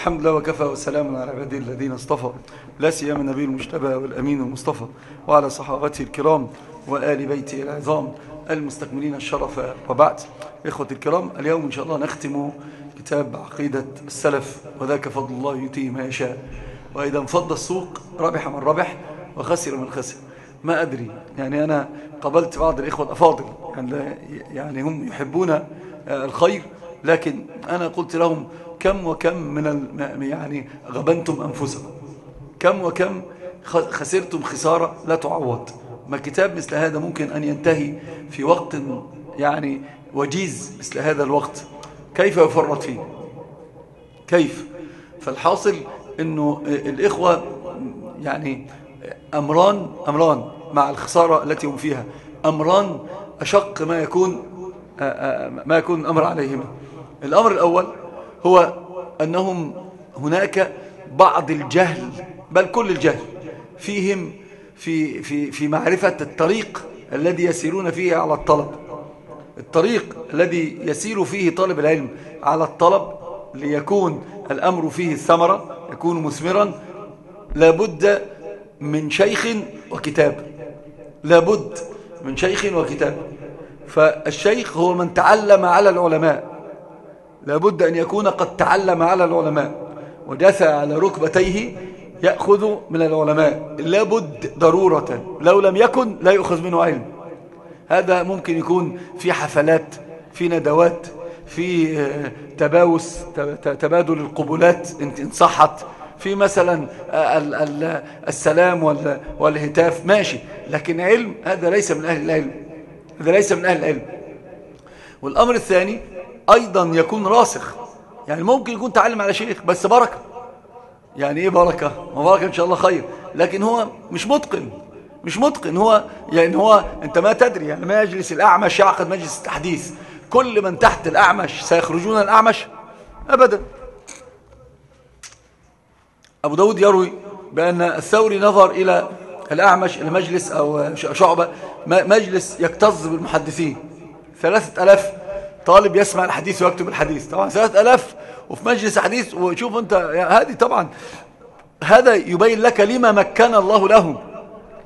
الحمد لله وكفى وسلام على عباده الذين اصطفى. لا سيما النبي المجتبى والأمين المصطفى وعلى صحابته الكرام وآل بيته العظام المستكملين الشرف وبعد. إخوة الكرام اليوم إن شاء الله نختم كتاب عقيدة السلف وذاك فضل الله يؤتيه ما يشاء. وإذا انفض السوق ربح من ربح وخسر من خسر. ما أدري يعني أنا قبلت بعض الإخوة الأفاضل يعني, يعني هم يحبون الخير لكن أنا قلت لهم كم وكم من يعني غبنتم أنفسكم. كم وكم خسرتم خسارة لا تعوض. ما كتاب مثل هذا ممكن أن ينتهي في وقت يعني وجيز مثل هذا الوقت. كيف يفرط فيه؟ كيف؟ فالحاصل أنه الإخوة يعني أمران أمران مع الخسارة التي هم فيها. أمران أشق ما يكون ما يكون الأمر عليهما. الأمر الأول هو أنهم هناك بعض الجهل بل كل الجهل فيهم في, في, في معرفة الطريق الذي يسيرون فيه على الطلب. الطريق الذي يسير فيه طالب العلم على الطلب ليكون الأمر فيه الثمرة يكون مثمرا لابد من شيخ وكتاب. لابد من شيخ وكتاب. فالشيخ هو من تعلم على العلماء. لابد أن يكون قد تعلم على العلماء وجثى على ركبتيه يأخذ من العلماء. لابد ضرورة لو لم يكن لا يؤخذ منه علم. هذا ممكن يكون في حفلات في ندوات في تباوس تبادل القبلات إن صحت في مثلا السلام والهتاف. ماشي. لكن علم هذا ليس من أهل العلم. هذا ليس من أهل العلم. والأمر الثاني أيضا يكون راسخ. يعني ممكن يكون تعلم على شيخ بس بركة. يعني إيه بركة؟ ما بركة إن شاء الله خير. لكن هو مش متقن. مش متقن. هو يعني هو أنت ما تدري. يعني ما يجلس الأعمش يعقد مجلس التحديث. كل من تحت الأعمش سيخرجون الأعمش؟ أبدا. أبو داود يروي بأن الثوري نظر إلى الأعمش إلى مجلس أو شعبة مجلس يكتظ بالمحدثين. ثلاثة ألاف طالب يسمع الحديث ويكتب الحديث. طبعا ثلاثة ألاف وفي مجلس حديث وشوف أنت هذه طبعا هذا يبين لك لما مكن الله لهم.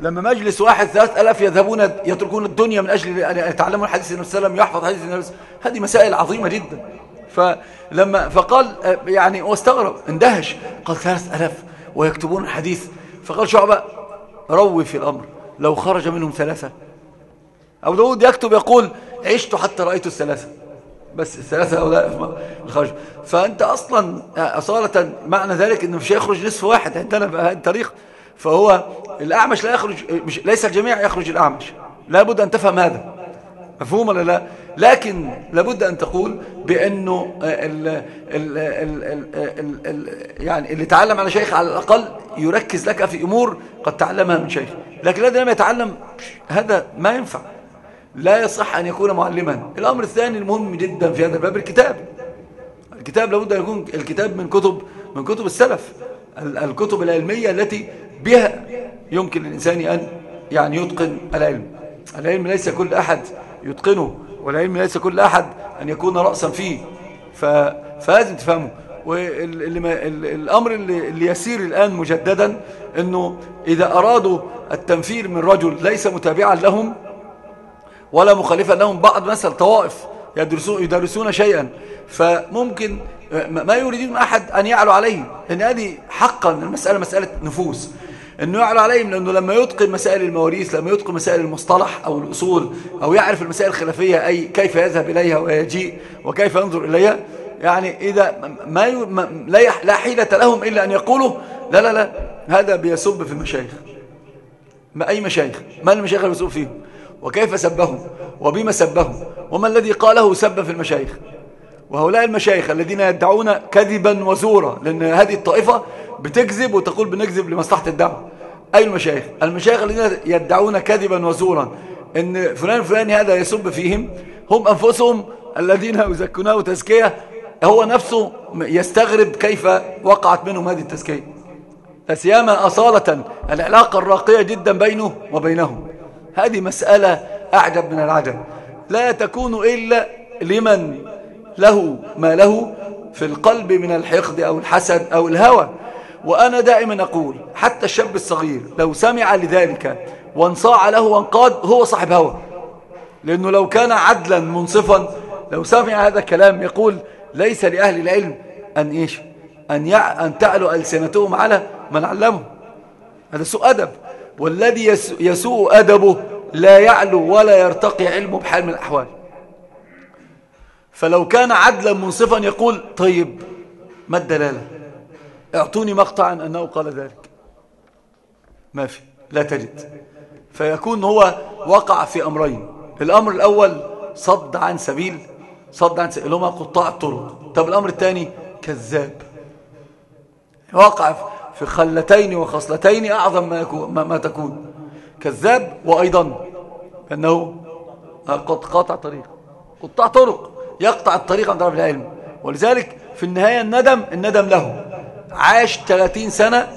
لما مجلس واحد ثلاثة ألاف يذهبون يتركون الدنيا من أجل أن يتعلموا الحديث النبي صلى الله عليه وسلم يحفظ حديث النبي هذه مسائل عظيمة جدا. فلما فقال يعني واستغرب اندهش. قال ثلاثة ألاف ويكتبون الحديث. فقال شعبة روي في الأمر لو خرج منهم ثلاثة. أبو داود يكتب يقول عشت حتى رأيت الثلاثة. بس الثلاثة هؤلاء الخرج فأنت أصلا أصالة معنى ذلك أنه مش هيخرج نصف واحد. عندنا بهذه الطريق فهو الأعمش لا يخرج مش ليس الجميع يخرج الأعمش. لابد أن تفهم هذا. مفهوم ولا لا؟ لكن لابد أن تقول بأنه ال ال ال ال ال يعني اللي تعلم على شيخ على الأقل يركز لك في أمور قد تعلمها من شيخ. لكن الذي لم يتعلم هذا ما ينفع. لا يصح أن يكون معلما. الأمر الثاني المهم جدا في هذا الباب الكتاب. الكتاب لابد أن يكون الكتاب من كتب من كتب السلف. الكتب العلمية التي بها يمكن للإنسان أن يعني يتقن العلم. العلم ليس كل أحد يتقنه والعلم ليس كل أحد أن يكون رأسا فيه. فلازم تفهمه. والأمر اللي, اللي يسير الآن مجددا أنه إذا أرادوا التنفير من رجل ليس متابعا لهم ولا مخالفا لهم بعض مثل طوائف يدرسون, يدرسون شيئا. فممكن ما يريدون أحد أن يعلو عليه لأن هذه حقا المسألة مسألة نفوس. أنه يعلو عليهم لأنه لما يتقن مسائل المواريث لما يتقن مسائل المصطلح أو الأصول أو يعرف المسائل الخلافية أي كيف يذهب إليها ويجيء وكيف ينظر إليها يعني إذا ما, ي... ما لا, حيلة لهم إلا أن يقولوا لا لا لا هذا بيسب في المشايخ. ما أي مشايخ؟ ما المشايخ اللي بيسب فيهم؟ وكيف سبهم؟ وبما سبهم؟ وما الذي قاله سب في المشايخ؟ وهؤلاء المشايخ الذين يدعون كذبا وزورا لأن هذه الطائفة بتكذب وتقول بنكذب لمصلحة الدعوة أي المشايخ؟ المشايخ الذين يدعون كذبا وزورا. إن فلان فلان هذا يسب فيهم هم أنفسهم الذين يزكونه تزكية هو نفسه يستغرب كيف وقعت منهم هذه التزكية. فسيما أصالة العلاقة الراقية جدا بينه وبينهم. هذه مسألة أعجب من العجب. لا تكون إلا لمن له ما له في القلب من الحقد أو الحسد أو الهوى. وأنا دائما أقول حتى الشاب الصغير لو سمع لذلك وانصاع له وانقاد هو صاحب هوى. لأنه لو كان عدلا منصفا لو سمع هذا الكلام يقول ليس لأهل العلم أن إيش؟ أن, يع... أن تعلو ألسنتهم على من علمه. هذا سوء أدب. والذي يسوء أدبه لا يعلو ولا يرتقي علمه بحال من الأحوال. فلو كان عدلا منصفا يقول طيب ما الدلالة؟ أعطوني مقطعا أنه قال ذلك. ما في لا تجد. فيكون هو وقع في أمرين. الأمر الأول صد عن سبيل صد عن سبيل هما قطاع الطرق. طب الأمر الثاني كذاب. وقع في خلتين وخصلتين أعظم ما, يكون ما, ما تكون. كذاب وأيضا أنه قد قاطع طريق. قطاع طرق يقطع الطريق عن طرف العلم. ولذلك في النهاية الندم الندم له. عاش 30 سنة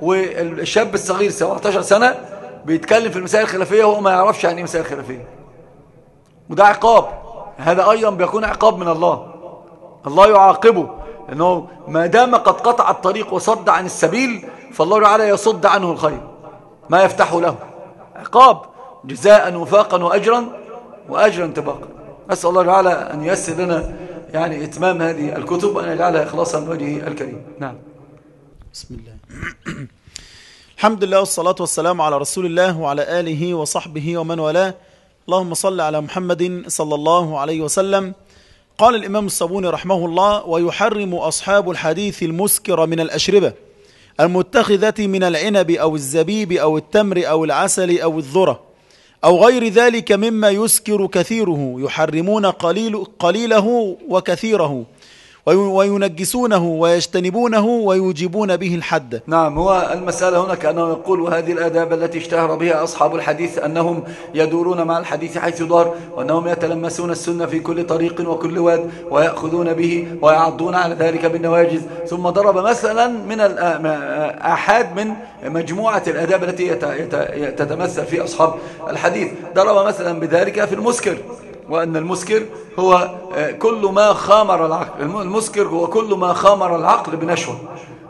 والشاب الصغير 17 سنة بيتكلم في المسائل الخلافية وهو ما يعرفش عن إيه مسائل خلافية. وده عقاب. هذا أيضا بيكون عقاب من الله. الله يعاقبه. لأنه ما دام قد قطع الطريق وصد عن السبيل فالله تعالى يصد عنه الخير. ما يفتح له. عقاب جزاء وفاقا وأجرا وأجرا انتباقا. أسأل الله تعالى أن ييسر لنا يعني إتمام هذه الكتب وأن يجعلها إخلاصا لوجهه الكريم. نعم. بسم الله. الحمد لله والصلاة والسلام على رسول الله وعلى آله وصحبه ومن والاه. اللهم صل على محمد صلى الله عليه وسلم. قال الإمام الصابوني رحمه الله ويحرم أصحاب الحديث المسكر من الأشربة المتخذة من العنب أو الزبيب أو التمر أو العسل أو الذرة أو غير ذلك مما يسكر كثيره يحرمون قليل قليله وكثيره وينجسونه ويجتنبونه ويوجبون به الحد. نعم هو المسألة هنا كأنه يقول وهذه الآداب التي اشتهر بها أصحاب الحديث أنهم يدورون مع الحديث حيث دار وأنهم يتلمسون السنة في كل طريق وكل واد ويأخذون به ويعضون على ذلك بالنواجز ثم ضرب مثلا من الآحاد من مجموعة الآداب التي تتمثل في أصحاب الحديث. ضرب مثلا بذلك في المسكر. وأن المسكر هو آه، كل ما خامر العقل. المسكر هو كل ما خامر العقل بنشوة.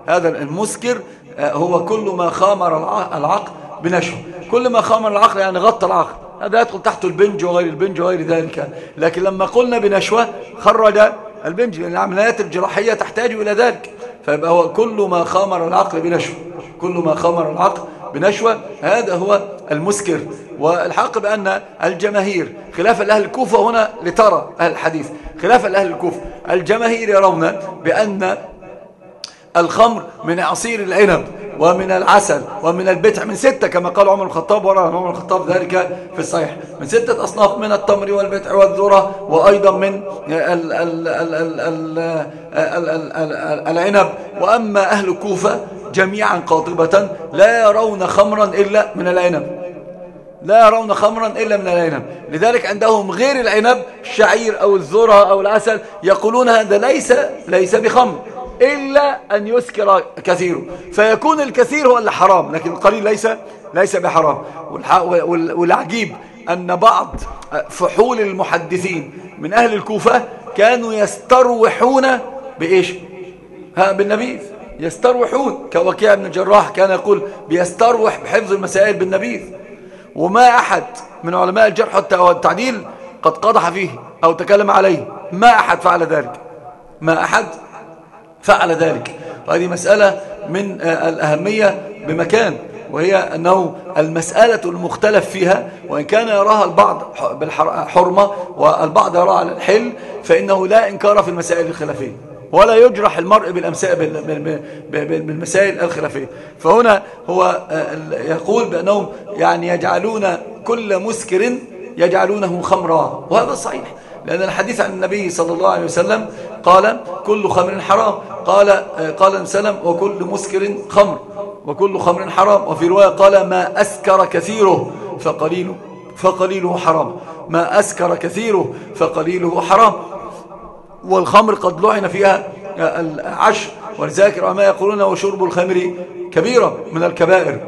هذا المسكر آه، هو كل ما خامر العقل بنشوة. كل ما خامر العقل يعني غطى العقل. هذا يدخل تحت البنج وغير البنج وغير ذلك. لكن لما قلنا بنشوة خرج البنج. لأن العمليات الجراحية تحتاج إلى ذلك. فيبقى هو كل ما خامر العقل بنشوة. كل ما خامر العقل بنشوة هذا هو المسكر والحق بأن الجماهير خلاف الأهل الكوفة هنا لترى أهل الحديث خلاف الأهل الكوفة الجماهير يرون بأن الخمر من عصير العنب ومن العسل ومن البتع من ستة كما قال عمر الخطاب ورى عمر الخطاب ذلك في الصحيح من ستة أصناف من التمر والبتع والذرة وأيضا من العنب وأما أهل الكوفة جميعا قاطبة لا يرون خمرا إلا من العنب. لا يرون خمرا إلا من العنب. لذلك عندهم غير العنب الشعير أو الذرة أو العسل يقولون هذا ليس ليس بخمر إلا أن يسكر كثيره. فيكون الكثير هو اللي حرام لكن القليل ليس ليس بحرام. والعجيب أن بعض فحول المحدثين من أهل الكوفة كانوا يستروحون بإيش؟ ها بالنبيذ. يستروحون. كوكيع بن الجراح كان يقول بيستروح بحفظ المسائل بالنبيذ. وما أحد من علماء الجرح والتعديل قد قضح فيه أو تكلم عليه. ما أحد فعل ذلك. ما أحد فعل ذلك. وهذه مسألة من الأهمية بمكان وهي أنه المسألة المختلف فيها وإن كان يراها البعض بالحرمة والبعض يراها الحل فإنه لا إنكار في المسائل الخلافية. ولا يجرح المرء بالمسائل الخلافية. فهنا هو يقول بأنهم يعني يجعلون كل مسكر يجعلونه خمرا. وهذا صحيح. لأن الحديث عن النبي صلى الله عليه وسلم قال كل خمر حرام. قال قال سلم وكل مسكر خمر. وكل خمر حرام. وفي رواية قال ما أسكر كثيره فقليله فقليله حرام. ما أسكر كثيره فقليله حرام. والخمر قد لعن فيها العشر. ولذلك ما يقولون وشرب الخمر كبيرة من الكبائر.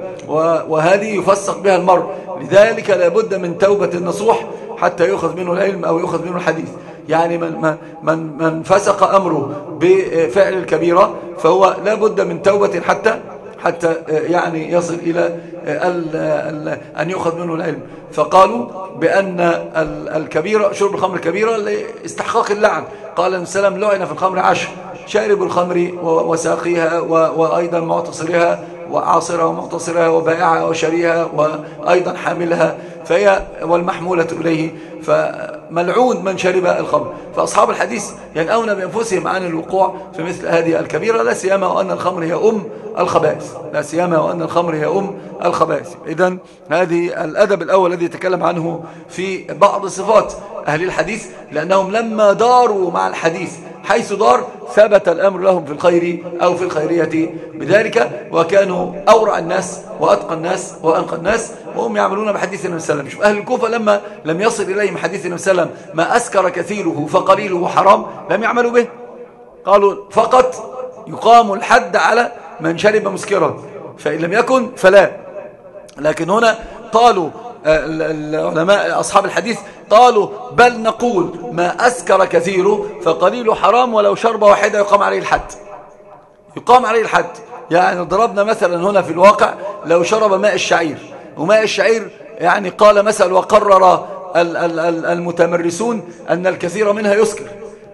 وهذه يفسق بها المرء. لذلك لابد من توبة النصوح حتى يؤخذ منه العلم أو يؤخذ منه الحديث. يعني من, من, من فسق أمره بفعل الكبيرة فهو لا بد من توبة حتى حتى يعني يصل إلى أن يؤخذ منه العلم. فقالوا بأن الكبيرة شرب الخمر كبيرة لاستحقاق اللعن. قال السلام لعن في الخمر عشر. شارب الخمر وساقيها وأيضا معتصرها وعاصرها ومعتصرها وبائعها وشريها وأيضا حاملها فهي والمحمولة إليه فملعون من شرب الخمر. فأصحاب الحديث ينأون بأنفسهم عن الوقوع في مثل هذه الكبيرة لا سيما وأن الخمر هي أم الخبائث لا سيما وأن الخمر هي أم الخبائث. إذن هذه الأدب الأول الذي يتكلم عنه في بعض صفات أهل الحديث لأنهم لما داروا مع الحديث حيث دار ثبت الأمر لهم في الخير أو في الخيرية. بذلك وكانوا أورع الناس وأتقى الناس وأنقى الناس وهم يعملون بحديث النبي صلى الله عليه وسلم. شوف أهل الكوفة لما لم يصل إليهم حديث النبي صلى الله عليه وسلم ما أسكر كثيره فقليله حرام لم يعملوا به. قالوا فقط يقام الحد على من شرب مسكرا فإن لم يكن فلا. لكن هنا قالوا العلماء أصحاب الحديث قالوا بل نقول ما أسكر كثيره فقليل حرام ولو شرب واحدة يقام عليه الحد. يقام عليه الحد. يعني ضربنا مثلا هنا في الواقع لو شرب ماء الشعير. وماء الشعير يعني قال مثل وقرر المتمرسون أن الكثير منها يسكر.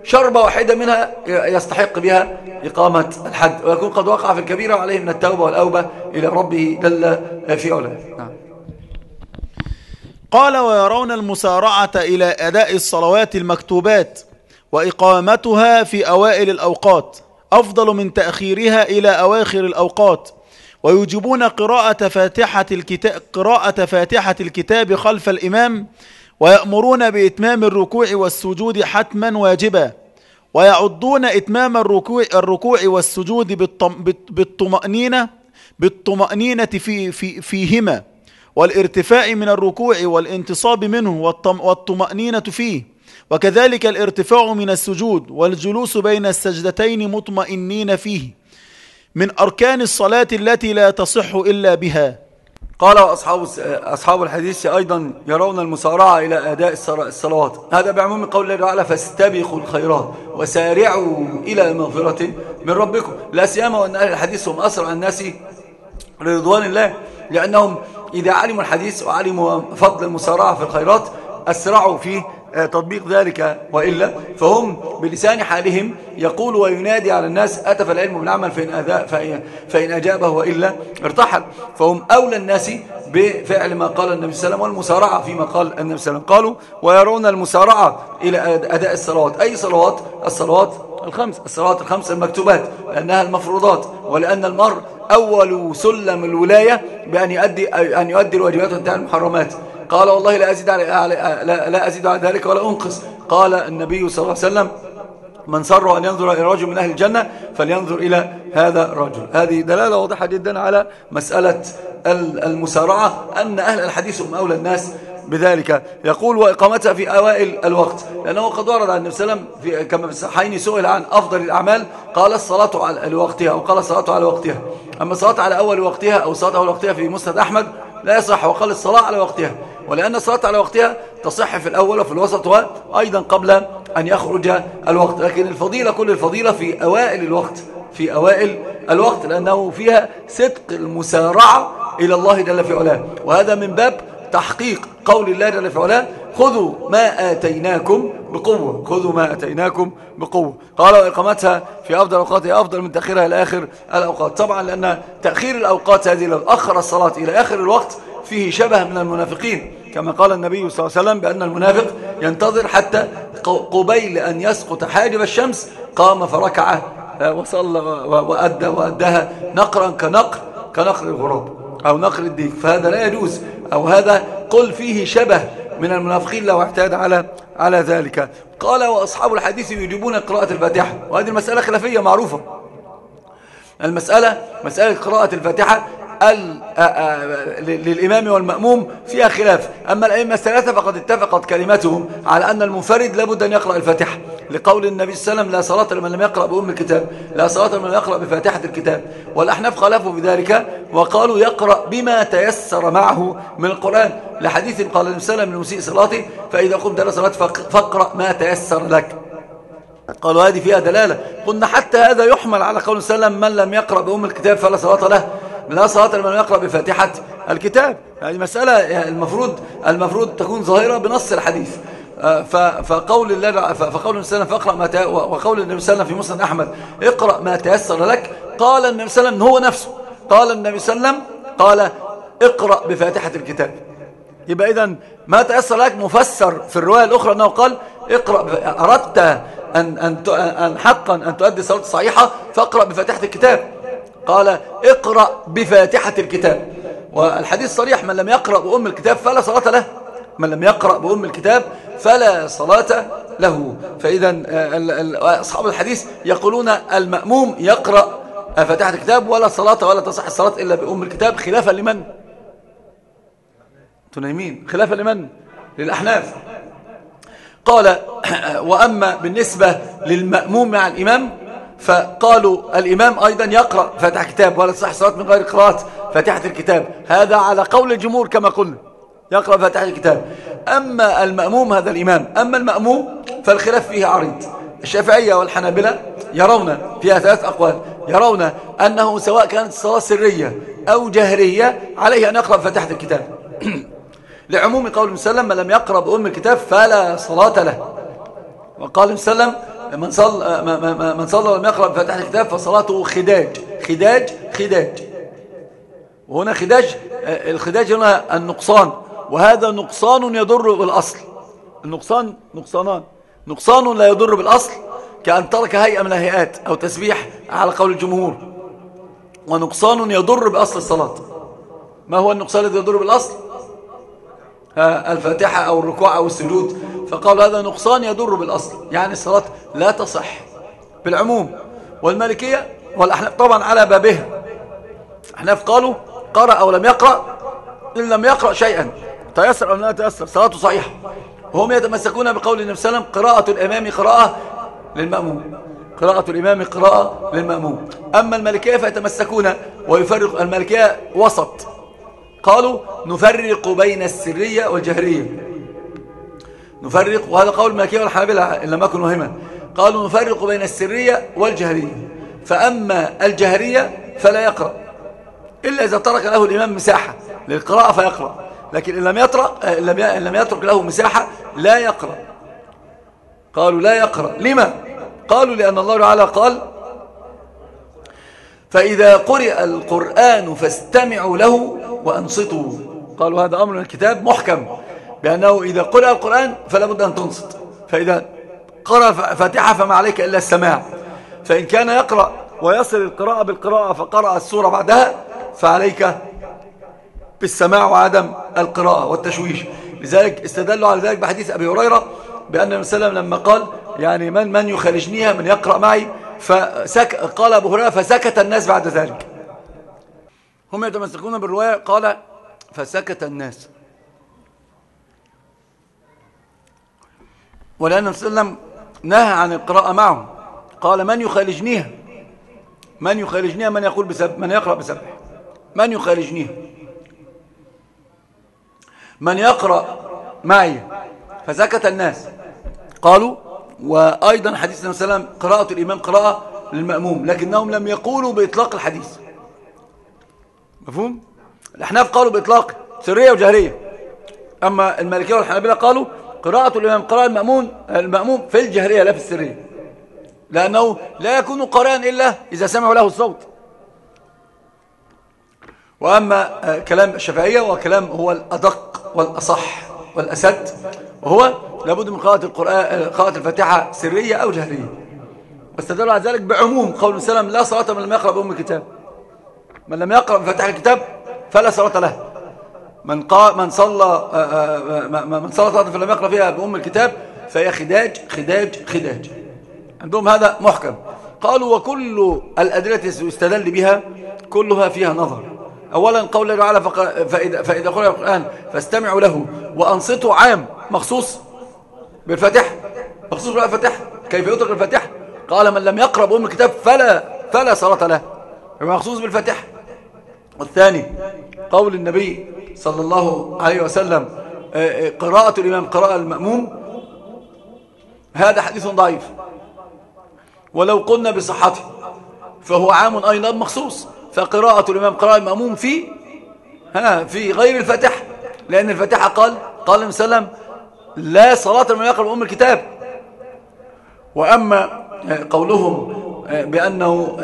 شربة واحدة منها يستحق بها إقامة الحد ويكون قد وقع في الكبيرة عليه من التوبة والأوبة إلى ربه جل في علاه. نعم. قال ويرون المسارعة إلى أداء الصلوات المكتوبات وإقامتها في أوائل الأوقات أفضل من تأخيرها إلى أواخر الأوقات. ويجبون قراءة فاتحة الكتاب, قراءة فاتحة الكتاب خلف الإمام ويأمرون بإتمام الركوع والسجود حتما واجبا. ويعضون إتمام الركوع, الركوع والسجود بالطمأنينة بالطمأنينة في في فيهما. والارتفاع من الركوع والانتصاب منه والطمأنينة فيه. وكذلك الارتفاع من السجود والجلوس بين السجدتين مطمئنين فيه. من أركان الصلاة التي لا تصح إلا بها. قال أصحاب, أصحاب الحديث أيضا يرون المسارعة إلى أداء الصلوات هذا بعموم قول الله تعالى فاستبقوا الخيرات وسارعوا إلى مغفرة من ربكم. لا سيما وأن أهل الحديث هم أسرع الناس لرضوان الله لأنهم إذا علموا الحديث وعلموا فضل المسارعة في الخيرات أسرعوا في تطبيق ذلك وإلا فهم بلسان حالهم يقول وينادي على الناس أتف العلم بالعمل فإن, أذا فإن أجابه وإلا ارتحل. فهم أولى الناس بفعل ما قال النبي صلى الله عليه وسلم والمسارعة فيما قال النبي صلى الله عليه وسلم. قالوا ويرون المسارعة إلى أداء الصلوات. أي صلوات؟ الصلوات الخمس الصلوات الخمس المكتوبات لأنها المفروضات ولأن المرء أول سلم الولاية بأن يؤدي, أن يؤدي الواجبات وانتهى المحرمات. قال والله لا أزيد على, لا, أزيد على ذلك ولا أنقص. قال النبي صلى الله عليه وسلم من سر أن ينظر إلى رجل من أهل الجنة فلينظر إلى هذا الرجل. هذه دلالة واضحة جدا على مسألة المسارعة أن أهل الحديث هم أولى الناس بذلك. يقول وإقامتها في أوائل الوقت. لأنه قد ورد عن النبي صلى الله عليه وسلم كما الصحيحين سئل عن أفضل الأعمال قال الصلاة على وقتها أو قال الصلاة على وقتها. أما الصلاة على أول وقتها أو الصلاة على وقتها في مسند أحمد لا يصح وقال الصلاة على وقتها. ولأن الصلاة على وقتها تصح في الأول وفي الوسط وأيضا قبل أن يخرج الوقت لكن الفضيلة كل الفضيلة في أوائل الوقت في أوائل الوقت لأنه فيها صدق المسارعة إلى الله جل في علاه. وهذا من باب تحقيق قول الله جل في علاه خذوا ما آتيناكم بقوة خذوا ما آتيناكم بقوة. قال وإقامتها في أفضل أوقاتها أفضل من تأخيرها إلى آخر الأوقات. طبعا لأن تأخير الأوقات هذه لو أخر الصلاة إلى آخر الوقت فيه شبه من المنافقين كما قال النبي صلى الله عليه وسلم بأن المنافق ينتظر حتى قبيل أن يسقط حاجب الشمس قام فركع وصلى وأدى وأداها نقرا كنقر كنقر الغراب أو نقر الديك فهذا لا يجوز أو هذا قل فيه شبه من المنافقين لو اعتاد على على ذلك. قال وأصحاب الحديث يجيبون قراءة الفاتحة وهذه المسألة خلافية معروفة. المسألة مسألة قراءة الفاتحة للإمام والمأموم فيها خلاف. أما الأئمة الثلاثة فقد اتفقت كلمتهم على أن المنفرد لابد أن يقرأ الفاتحة. لقول النبي صلى الله عليه وسلم لا صلاة لمن لم يقرأ بأم الكتاب لا صلاة لمن لم يقرأ بفاتحة الكتاب. والأحناف خالفوا بذلك وقالوا يقرأ بما تيسر معه من القرآن. لحديث قال النبي صلى الله عليه وسلم لمسيء صلاته فإذا قمت إلى صلاة فاقرأ ما تيسر لك. قالوا هذه فيها دلالة. قلنا حتى هذا يحمل على قول وسلم من لم يقرأ بأم الكتاب فلا صلاة له. لا صلاة لمن يقرأ بفاتحة الكتاب. هذه مسألة المفروض المفروض تكون ظاهرة بنص الحديث. فقول الله فقول النبي صلى الله عليه وسلم ما وقول النبي صلى الله عليه وسلم في مسند أحمد اقرأ ما تيسر لك. قال النبي صلى الله عليه وسلم هو نفسه. قال النبي صلى الله عليه وسلم قال اقرأ بفاتحة الكتاب. يبقى إذا ما تيسر لك مفسر في الرواية الأخرى أنه قال اقرأ أردت أن, أن, أن حقا أن تؤدي صلاة صحيحة فاقرأ بفاتحة الكتاب. قال اقرأ بفاتحة الكتاب. والحديث صريح من لم يقرأ بأم الكتاب فلا صلاة له. من لم يقرأ بأم الكتاب فلا صلاة له. فإذا أصحاب الحديث يقولون المأموم يقرأ فاتحة الكتاب ولا صلاة ولا تصح الصلاة إلا بأم الكتاب خلافا لمن؟ تنيمين. خلافا لمن؟ للأحناف. قال وأما بالنسبة للمأموم مع الإمام فقالوا الإمام أيضا يقرأ فاتح كتاب ولا تصح الصلاة من غير قراءة؟ فاتحة الكتاب. هذا على قول الجمهور كما قلنا. يقرأ فاتحة الكتاب. أما المأموم هذا الإمام. أما المأموم فالخلاف فيه عريض. الشافعية والحنابلة يرون فيها ثلاث أقوال. يرون أنه سواء كانت الصلاة سرية أو جهرية عليه أن يقرأ فاتحة الكتاب. لعموم قول وسلم من لم يقرأ بأم الكتاب فلا صلاة له. وقال وسلم من صلى من صلى ولم يقرأ بفاتحة الكتاب فصلاته خداج. خداج خداج. وهنا خداج الخداج هنا النقصان. وهذا نقصان يضر بالأصل. النقصان نقصانان. نقصان لا يضر بالأصل كأن ترك هيئة من الهيئات أو تسبيح على قول الجمهور. ونقصان يضر بأصل الصلاة. ما هو النقصان الذي يضر بالأصل؟ الفاتحة أو الركوع أو السجود. فقال هذا نقصان يضر بالأصل يعني الصلاة لا تصح بالعموم. والمالكية والأحناف طبعا على بابها. أحناف قالوا قرأ أو لم يقرأ إن لم يقرأ شيئا. تيسر أو لا تيسر صلاته صحيحة. وهم يتمسكون بقول النبي صلى الله عليه وسلم قراءة الإمام قراءة للمأموم. قراءة الإمام قراءة للمأموم. أما الملكية فيتمسكون ويفرق الملكية وسط. قالوا نفرق بين السرية والجهرية. نفرق وهذا قول الملكية والحنابلة إن لم يكن مهما. قالوا نفرق بين السرية والجهرية. فأما الجهرية فلا يقرأ. إلا إذا ترك له الإمام مساحة للقراءة فيقرأ. لكن إن لم يترك, إن لم يترك له مساحة لا يقرأ. قالوا لا يقرأ. لما؟ قالوا لأن الله تعالى قال فإذا قرئ القرآن فاستمعوا له وأنصتوا. قالوا هذا أمر الكتاب محكم. بأنه إذا قرأ القرآن فلا بد أن تنصت. فإذا قرأ فاتحة فما عليك إلا السماع. فإن كان يقرأ ويصل القراءة بالقراءة فقرأ السورة بعدها فعليك بالسماع وعدم القراءة والتشويش. لذلك استدلوا على ذلك بحديث أبي هريرة بأن النبي صلى الله عليه وسلم لما قال يعني من من يخالجنيها من يقرأ معي؟ فسك قال أبو هريرة فسكت الناس بعد ذلك. هم يتمسكون بالرواية قال فسكت الناس. ولأن النبي صلى الله عليه وسلم نهى عن القراءة معه. قال من يخالجنيها؟ من يخالجنيها؟ من يقول بسبب من يقرأ بسبب من يخالجنيها؟ من يقرأ معي؟ فسكت الناس. قالوا وأيضا حديث النبي صلى الله عليه وسلم قراءة الإمام قراءة للمأموم لكنهم لم يقولوا بإطلاق الحديث. مفهوم؟ الأحناف قالوا بإطلاق سرية وجهرية. أما المالكية والحنابلة قالوا قراءة الإمام قراءة المأمون المأموم في الجهرية لا في السرية. لأنه لا يكون قارئا إلا إذا سمعوا له الصوت. وأما كلام الشافعية وكلام هو الأدق والأصح والأسد وهو لابد من قراءة القرآن قراءة الفاتحة سرية أو جهرية. واستدلوا على ذلك بعموم قول السلام لا صلاة من لم يقرأ بأم الكتاب. من لم يقرأ بفاتحة الكتاب فلا صلاة له. من قا من صلى من صلى صلاة فلم يقرأ فيها بأم الكتاب فهي خداج خداج خداج. عندهم هذا محكم. قالوا وكل الأدلة يستدل بها كلها فيها نظر. أولا قول الله تعالى فإذا, فإذا قرأ القرآن فاستمعوا له وأنصتوا عام. مخصوص بالفتح. مخصوص بالفتح. كيف يترك الفاتحة قال من لم يقرأ بأم الكتاب فلا فلا صلاة له. مخصوص بالفاتحة والثاني قول النبي صلى الله عليه وسلم آه، آه، قراءة الإمام قراءة المأموم هذا حديث ضعيف. ولو قلنا بصحته فهو عام أيضا مخصوص. فقراءة الإمام قراءة المأموم في ها في غير الفاتحة لأن الفاتحة قال قال النبي صلى الله عليه وسلم لا صلاة من يقرأ أم الكتاب. وأما قولهم بأنه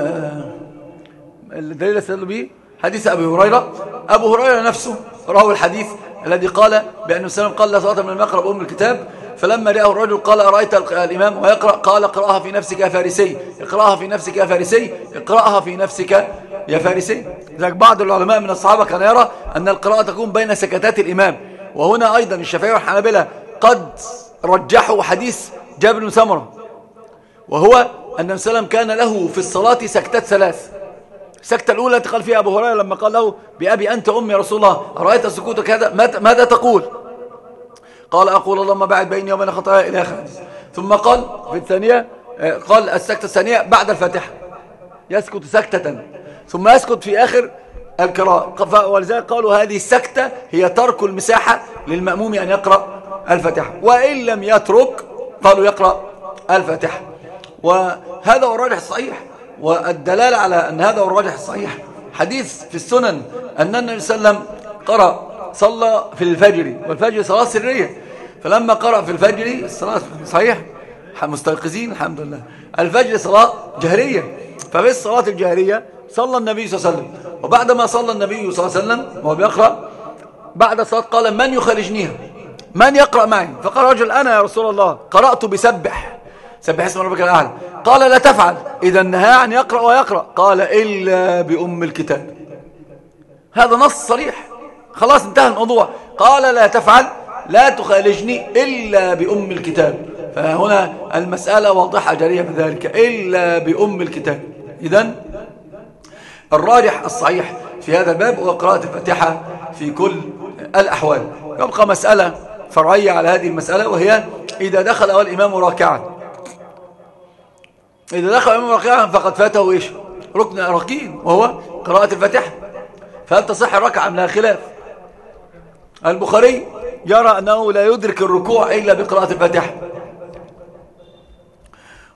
الدليل استدلوا به حديث أبي هريرة. أبو هريرة نفسه راوي الحديث الذي قال بأن وسلم قال لا صلاة من يقرأ أم الكتاب. فلما رأه الرجل قال أرأيت الإمام ويقرأ؟ قال اقرأها في نفسك يا فارسي. اقرأها في نفسك يا فارسي. اقرأها في نفسك يا فارسي. لذلك بعض العلماء من الصحابة كان يرى أن القراءة تكون بين سكتات الإمام. وهنا أيضا الشافعي والحنابلة قد رجحوا حديث جابر بن سمرة. وهو أن النبي كان له في الصلاة سكتات ثلاث. السكتة الأولى قال فيها أبو هريرة لما قال له بأبي أنت أمي يا رسول الله أرأيت سكوتك هذا؟ ماذا تقول؟ قال أقول اللهم بعد بيني وبين خطايا إلى آخر ثم قال في الثانية آه، قال السكتة الثانية بعد الفاتحة. يسكت سكتة. ثم يسكت في آخر القراءة. ولذلك قالوا هذه السكتة هي ترك المساحة للمأموم أن يقرأ الفاتحة. وإن لم يترك قالوا يقرأ الفاتحة. وهذا هو الراجح الصحيح. والدلالة على أن هذا هو الراجح الصحيح. حديث في السنن أن النبي صلى الله عليه وسلم قرأ صلى في الفجر والفجر صلاة سرية. فلما قرأ في الفجر الصلاة صحيح؟ مستيقظين الحمد لله. الفجر صلاة جهرية. ففي الصلاة الجهرية صلى النبي صلى الله عليه وسلم. وبعدما صلى النبي صلى الله عليه وسلم وهو بيقرأ بعد الصلاة قال من يخرجنيها من يقرأ معي؟ فقال رجل أنا يا رسول الله قرأت بسبح. سبح اسم ربك الأعلى. قال لا تفعل. إذا نهى عن يقرأ ويقرأ. قال إلا بأم الكتاب. هذا نص صريح. خلاص انتهى الموضوع. قال لا تفعل. لا تخالجني إلا بأم الكتاب. فهنا المسألة واضحة جرية بذلك إلا بأم الكتاب. إذن الراجح الصحيح في هذا الباب هو قراءة الفاتحة في كل الأحوال. يبقى مسألة فرعية على هذه المسألة وهي إذا دخل الإمام راكعا. إذا دخل الإمام راكعا فقد فاته إيش؟ ركن ركين وهو قراءة الفاتحة. فهل تصح الركعة من خلاف. البخاري يرى أنه لا يدرك الركوع إلا بقراءة الفاتحة.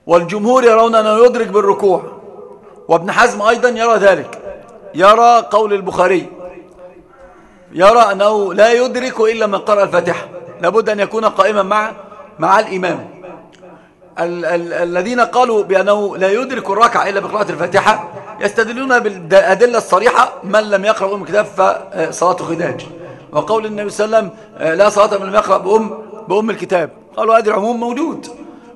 والجمهور يرون أنه يدرك بالركوع. وابن حزم أيضا يرى ذلك. يرى قول البخاري. يرى أنه لا يدرك إلا من قرأ الفاتحة. لابد أن يكون قائما مع مع الإمام. ال ال الذين قالوا بأنه لا يدرك الركعة إلا بقراءة الفاتحة يستدلون بالأدلة الصريحة من لم يقرأ أم الكتاب فصلاته خداج وقول النبي صلى الله عليه وسلم لا صلاة من لم يقرأ بأم, بأم الكتاب. قالوا هذا العموم موجود.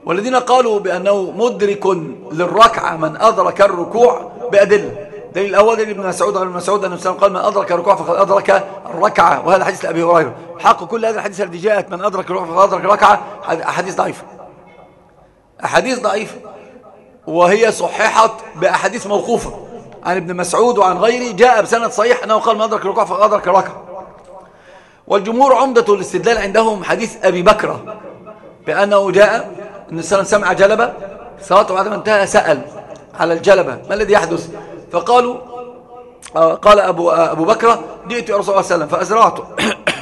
والذين قالوا بأنه مدرك للركعة من أدرك الركوع بأدلة. دليل الأول دليل ابن مسعود ابن مسعود أنه قال من أدرك الركوع فقد أدرك الركعة. وهذا حديث لأبي هريرة. حق كل هذه الحديث التي جاءت من أدرك الركوع فقد أدرك الركعة. أحاديث ضعيفة أحاديث ضعيفة. وهي صححت بأحاديث موقوفة. عن ابن مسعود وعن غيره جاء بسند صحيح أنه قال من أدرك الركوع فقد أدرك الركعة والجمهور عمدة الاستدلال عندهم حديث أبي بكرة بأنه جاء أن السلام سمع جلبة. صلاته بعد ما انتهى سأل على الجلبة ما الذي يحدث؟ فقالوا آه، قال أبو, آه، أبو بكرة جئت يا رسول الله صلى الله عليه وسلم فأزرعت.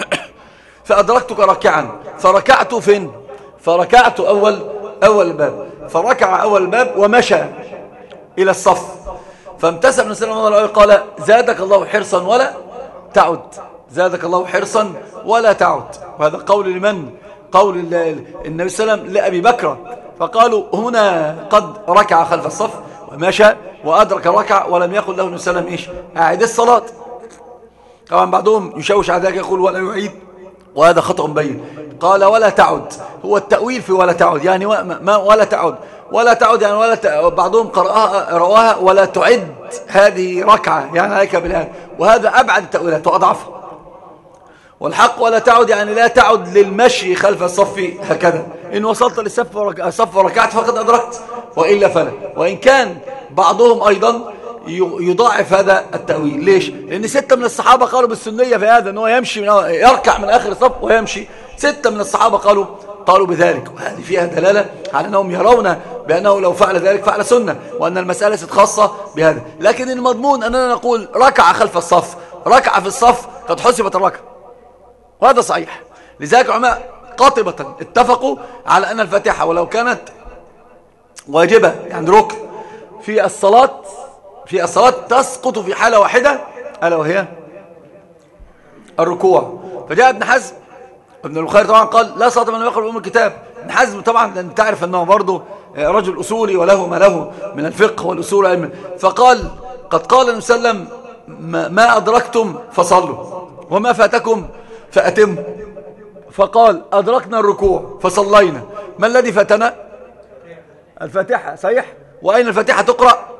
فأدركتك ركعا فركعت فين؟ فركعت أول أول الباب فركع أول الباب ومشى إلى الصف. فامتسى ابن سلم الله قال زادك الله حرصا ولا تعد. زادك الله حرصا ولا تعد. وهذا قول لمن؟ قول النبي صلى الله عليه وسلم لأبي بكر. فقالوا هنا قد ركع خلف الصف ومشى وأدرك ركع ولم يقل له النبي الله عليه وسلم إيش؟ أعد الصلاة. طبعا بعضهم يشوش على ذلك يقول ولا يعيد. وهذا خطأ بين. قال ولا تعد. هو التأويل في ولا تعد. يعني ما ولا تعد. ولا تعد يعني ولا ت... بعضهم قرأها رواها ولا تعد. هذه ركعة يعني عليك بالآن وهذا أبعد التأويلات وأضعفها. والحق ولا تعد يعني لا تعد للمشي خلف الصف هكذا. إن وصلت للصف ورك... وركعت فقد أدركت. وإلا فلا. وإن كان بعضهم أيضا يضاعف هذا التأويل. ليش؟ لأن ستة من الصحابة قالوا بالسنية في هذا أنه يمشي من يركع من آخر الصف ويمشي ستة من الصحابة قالوا قالوا بذلك. وهذه فيها دلالة على أنهم يرون بأنه لو فعل ذلك فعل سنة وأن المسألة خاصة بهذا. لكن المضمون أننا نقول ركع خلف الصف. ركع في الصف قد حسبت الركعة. وهذا صحيح. لذلك العلماء قاطبة اتفقوا على أن الفاتحة ولو كانت واجبة يعني ركن في الصلاة في الصلاة تسقط في حالة واحدة ألا وهي الركوع. فجاء ابن حزم ابن البخاري طبعا قال لا صلاة من يقرأ أم الكتاب. ابن حزم طبعا لأن تعرف أنه برضه رجل أصولي وله ما له من الفقه والأصول علم فقال قد قال النبي صلى الله عليه وسلم ما أدركتم فصلوا وما فاتكم فأتموا. فقال أدركنا الركوع فصلينا. ما الذي فاتنا؟ الفاتحة صحيح؟ وأين الفاتحة تقرأ؟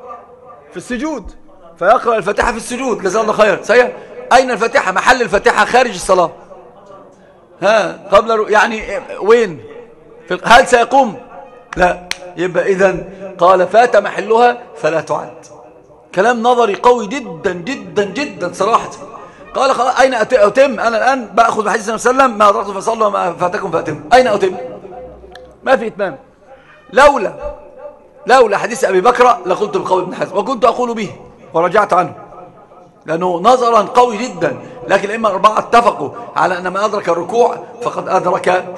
في السجود. فيقرأ الفاتحة في السجود. جزاه الله خير صحيح؟ أين الفاتحة؟ محل الفاتحة خارج الصلاة. ها قبل يعني وين؟ هل سيقوم؟ لا. يبقى إذن قال فات محلها فلا تعد. كلام نظري قوي جدا جدا جدا صراحة. قال أين أتم؟ أنا الآن بأخذ بحديث النبي صلى الله عليه وسلم ما أدركتم فصلوا وما فاتكم فأتم. أين أتم؟ ما في إتمام. لولا لولا حديث أبي بكر لقلت بقول ابن حزم وكنت أقول به ورجعت عنه. لأنه نظرا قوي جدا لكن الأئمة الأربعة اتفقوا على أن ما أدرك الركوع فقد أدرك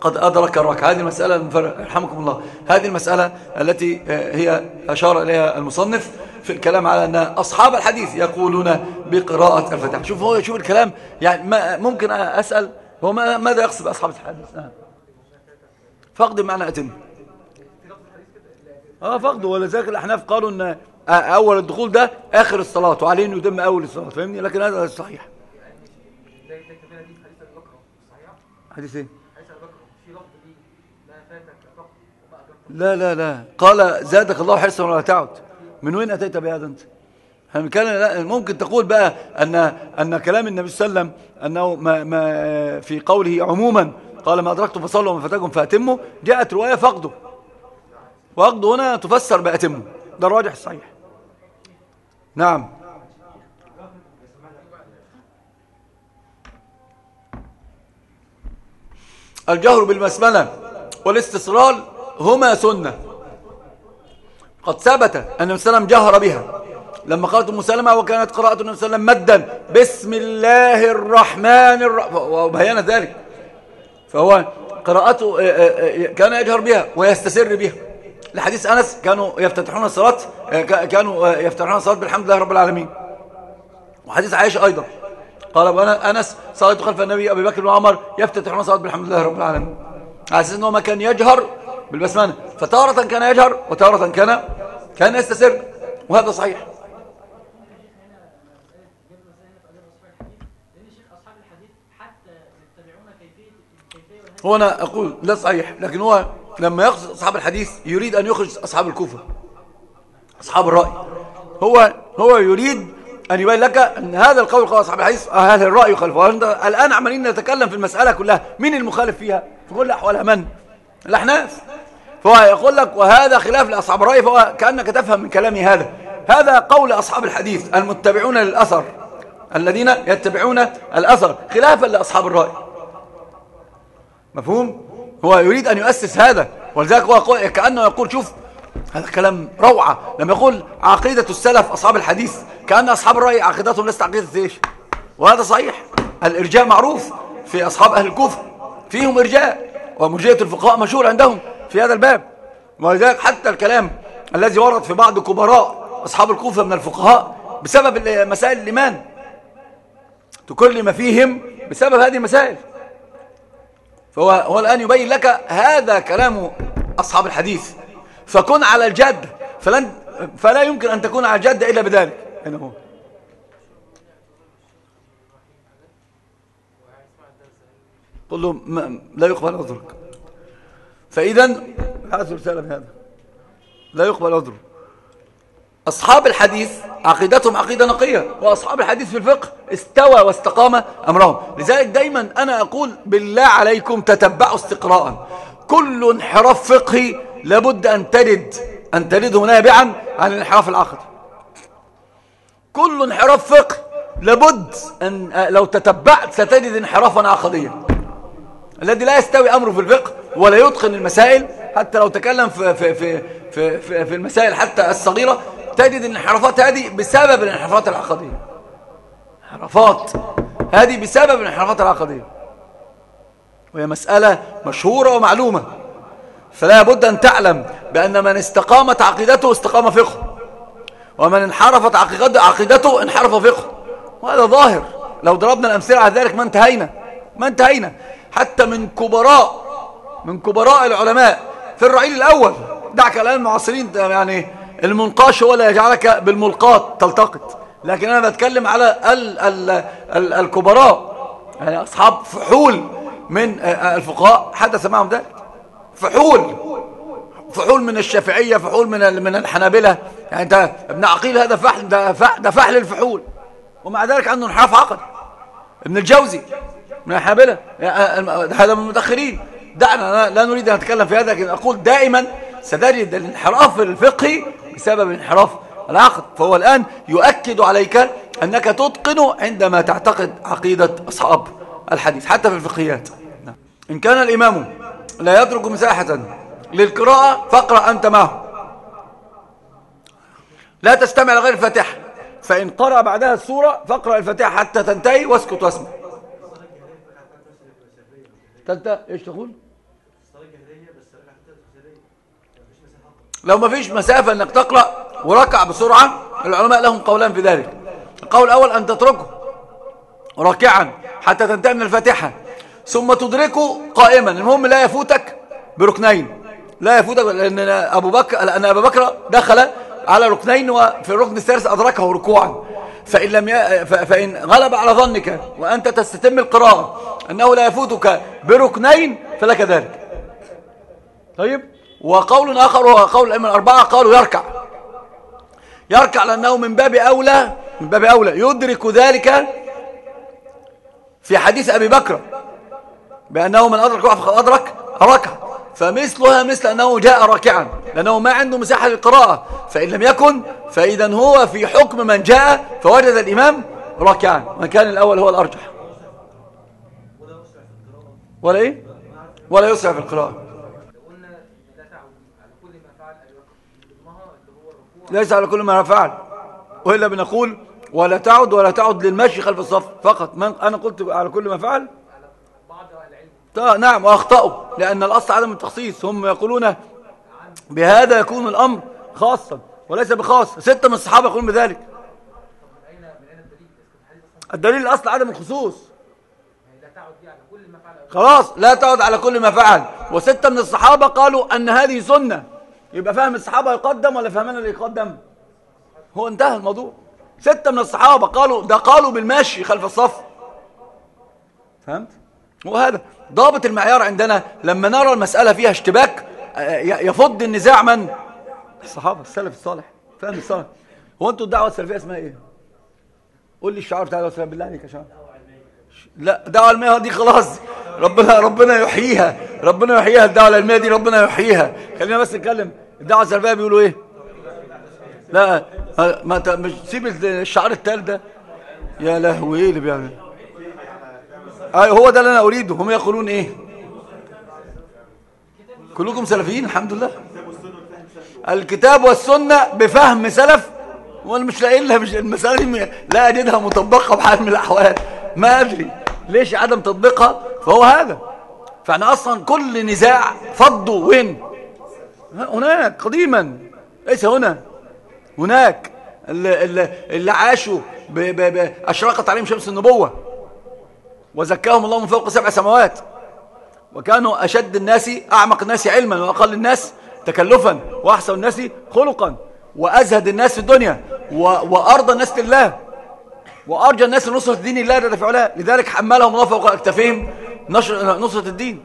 قد أدرك الركعة. هذه المسألة رحمكم الله. هذه المسألة التي هي أشار إليها المصنف في الكلام على أن أصحاب الحديث يقولون بقراءة الفتح شوف هو شوف الكلام يعني ما ممكن أسأل هو ماذا يقصد بأصحاب الحديث؟ آه. فقد معنى أتم آه فقد ولذلك الأحناف قالوا أن أول الدخول ده آخر الصلاة وعليه أنه يتم أول الصلاة فاهمني؟ لكن هذا صحيح. حديث إيه؟ لا لا لا. قال زادك الله حرصا ولا تعد. من وين أتيت بهذا أنت؟ ممكن تقول بقى أن, أن كلام النبي صلى الله عليه وسلم أنه ما ما في قوله عموما قال ما أدركتم فصلوا وما فاتكم فأتموا جاءت رواية فقده. فقده هنا تفسر بأتموا ده الراجح الصحيح. نعم. الجهر بالمسمنة والاستسرال هما سنة. قد ثبت أن وسلم جهر بها. لما قالت سلمة وكانت قراءة النبي صلى الله عليه وسلم مدا. بسم الله الرحمن الرحيم وبيان ذلك. فهو قراءته كان يجهر بها ويستسر بها. لحديث أنس كانوا يفتتحون الصلاة كانوا يفتتحون الصلاة بالحمد لله رب العالمين. وحديث عائشة أيضا. قال أنس صليت خلف النبي أبي بكر وعمر يفتتحون الصلاة بالحمد لله رب العالمين. على أساس أنه ما كان يجهر بالبسمانة فتارة كان يجهر وتارة كان كان يستسر. وهذا صحيح. هو أنا أقول لا صحيح لكن هو لما يقصد أصحاب الحديث يريد أن يخرج أصحاب الكوفة أصحاب الرأي. هو هو يريد أن يبين لك أن هذا القول قال أصحاب الحديث هذا الرأي يخالفه الآن عمالين نتكلم في المسألة كلها. مين المخالف فيها؟ في كل أحوالها من؟ الأحناف. فهو يقول لك وهذا خلاف لأصحاب الرأي فهو كأنك تفهم من كلامي هذا. هذا قول أصحاب الحديث المتبعون للأثر الذين يتبعون الأثر خلافا لأصحاب الرأي. مفهوم؟ هو يريد أن يؤسس هذا ولذلك هو كأنه يقول شوف هذا كلام روعة. لما يقول عقيدة السلف أصحاب الحديث. كأن أصحاب الرأي عقيدتهم لست عقيدة إيش؟ وهذا صحيح. الإرجاء معروف في أصحاب أهل الكوفة. فيهم إرجاء ومرجية الفقهاء مشهور عندهم في هذا الباب. ولذلك حتى الكلام الذي ورد في بعض كبراء أصحاب الكوفة من الفقهاء بسبب مسائل الإيمان. تكلم فيهم بسبب هذه المسائل. فهو هو الآن يبين لك هذا كلام أصحاب الحديث. فكن على الجد فلن فلا يمكن أن تكون على الجد إلا بذلك. هنا هو؟ قل له لا يقبل عذرك. فإذا هذا رسالة بهذا لا يقبل عذره أصحاب الحديث عقيدتهم عقيدة نقية وأصحاب الحديث في الفقه استوى واستقام أمرهم. لذلك دايما أنا أقول بالله عليكم تتبعوا استقراء. كل انحراف فقهي لابد أن ترد أن ترده نابعا عن الانحراف العقدي كل انحراف فقه لابد أن لو تتبعت ستجد انحرافا عقديا الذي لا يستوي أمره في الفقه ولا يتقن المسائل حتى لو تكلم في, في, في, في, في المسائل حتى الصغيرة تجد الانحرافات هذه بسبب الانحرافات العقدية. انحرافات. هذه بسبب الانحرافات العقدية. وهي مسألة مشهورة ومعلومة. فلا بد أن تعلم بأن من استقامت عقيدته استقام فقه. ومن انحرفت عقيدته انحرف فقه. وهذا ظاهر. لو ضربنا الأمثلة على ذلك ما انتهينا. ما انتهينا. حتى من كبراء من كبراء العلماء في الرعيل الأول. دعك الآن المعاصرين يعني المنقاش هو لا يجعلك بالملقات تلتقط. لكن أنا بتكلم على ال ال ال الكبراء يعني أصحاب فحول من الفقهاء حدث معهم ذلك فحول. فحول من الشافعية فحول من من الحنابلة. يعني أنت ابن عقيل هذا فحل ده فحل, ده فحل الفحول. ومع ذلك عنده انحراف عقد ابن الجوزي من الحنابلة هذا من المتأخرين. دعنا لا نريد أن نتكلم في هذا لكن أقول دائما ستجد الانحراف الفقهي بسبب انحراف العقد فهو الآن يؤكد عليك أنك تتقن عندما تعتقد عقيدة أصحاب الحديث حتى في الفقهيات. إن كان الإمام لا يترك مساحة للقراءة فاقرأ أنت معه. لا تستمع لغير الفاتحة. فإن قرأ بعدها السورة فاقرأ الفاتحة حتى تنتهي واسكت واسمع. تلت إيش تقول؟ لو ما فيش مسافة إنك تقرأ وركع بسرعة العلماء لهم قولان في ذلك. القول الأول أن تتركه راكعا حتى تنتهي من الفاتحة ثم تدركه قائما. المهم لا يفوتك بركنين. لا يفوتك لأن أبو بكر لأن أبا بكر دخل على ركنين وفي الركن الثالث أدركه ركوعا. فإن, لم ي... فإن غلب على ظنك وأنت تستتم القراءة أنه لا يفوتك بركنين فلك ذلك. طيب؟ وقول آخر هو قول الأئمة الأربعة قالوا يركع. يركع لأنه من باب أولى من باب أولى. يدرك ذلك في حديث أبي بكر بأنه من أدرك فقد أدرك ركع. فمثلها مثل أنه جاء راكعا لأنه ما عنده مساحة للقراءة. فإن لم يكن فإذا هو في حكم من جاء فوجد الإمام راكعا. وكان الأول هو الأرجح. ولا إيه؟ ولا يسرع في القراءة. ليس على كل ما فعل وإلا بنقول ولا تعد ولا تعد للمشي خلف الصف فقط. من أنا قلت على كل ما فعل؟ نعم وأخطأوا لأن الأصل عدم التخصيص. هم يقولون بهذا يكون الأمر خاصا وليس بخاص. ستة من الصحابة يقولون بذلك. الدليل الأصل عدم الخصوص. خلاص لا تعد على كل ما فعل. وستة من الصحابة قالوا أن هذه سنة. يبقى فهم الصحابة يقدم ولا فهمنا اللي يقدم؟ هو انتهى الموضوع. ستة من الصحابة قالوا ده قالوا بالمشي خلف الصف. فهمت؟ وهذا ضابط المعيار عندنا لما نرى المسألة فيها اشتباك يفض النزاع من؟ الصحابة السلف الصالح فهم الصالح. هو أنتوا الدعوة السلفية اسمها إيه؟ قول لي الشعار بتاع الدعوة بالله عليك يا شعار. لا الدعوة العلمية دي خلاص. ربنا ربنا يحييها. ربنا يحييها. الدعوة العلمية دي ربنا يحييها. خلينا بس نتكلم. الدعوة السلفية بيقولوا إيه؟ لا ما مش سيب الشعار التال ده. يا لهوي إيه اللي بيعمل؟ اي هو ده اللي أنا أريده. هم يقولون إيه؟ كلكم سلفيين الحمد لله. الكتاب والسنة بفهم سلف وأنا مش لاقي لها مش المسألة دي لا أجدها مطبقة بحال من الأحوال. ما أدري. ليش عدم تطبيقها؟ فهو هذا. فإحنا أصلا كل نزاع فضوا وين هناك قديما ليس هنا. هناك اللي, اللي, عاشوا أشرقت عليهم شمس النبوة. وزكاهم الله من فوق سبع سماوات. وكانوا أشد الناس أعمق الناس علما وأقل الناس تكلفا وأحسن الناس خلقا وأزهد الناس في الدنيا وأرضى الناس لله. وأرجى الناس لنصرة دين الله جل في علاه لذلك حملهم الله فوق أكتافهم. نشر نصرة الدين.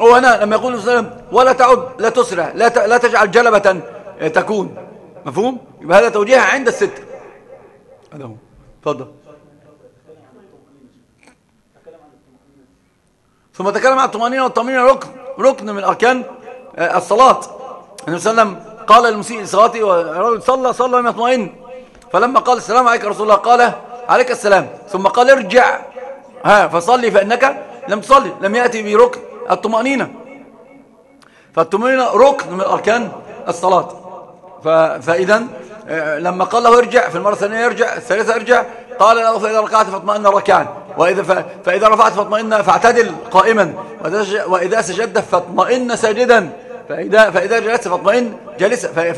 هو أنا لما يقول صلى الله عليه وسلم ولا تعد لا تسرع لا لا تجعل جلبة تكون. مفهوم؟ يبقى هذا توجيهها عند الست هذا هو. تفضل ثم تكلم عن الطمأنينة والطمأنينة ركن ركن من أركان الصلاة. النبي صلى الله عليه وسلم قال للمسيء صلاتي والرجل صلى صلى لم يطمئن. فلما قال السلام عليك رسول الله قال عليك السلام. ثم قال ارجع. ها فصلي فإنك لم تصلي لم يأتي بركن الطمأنينة. فالطمأنينة ركن من أركان الصلاة. فإذا آه، لما قال له ارجع في المرة الثانية يرجع الثالثة ارجع قال له فإذا ركعت فاطمئن ركعا وإذا فإذا رفعت فاطمئن فاعتدل قائما. وإذا سجدت فاطمئن ساجدا. فإذا, فإذا جلست فاطمئن جالسا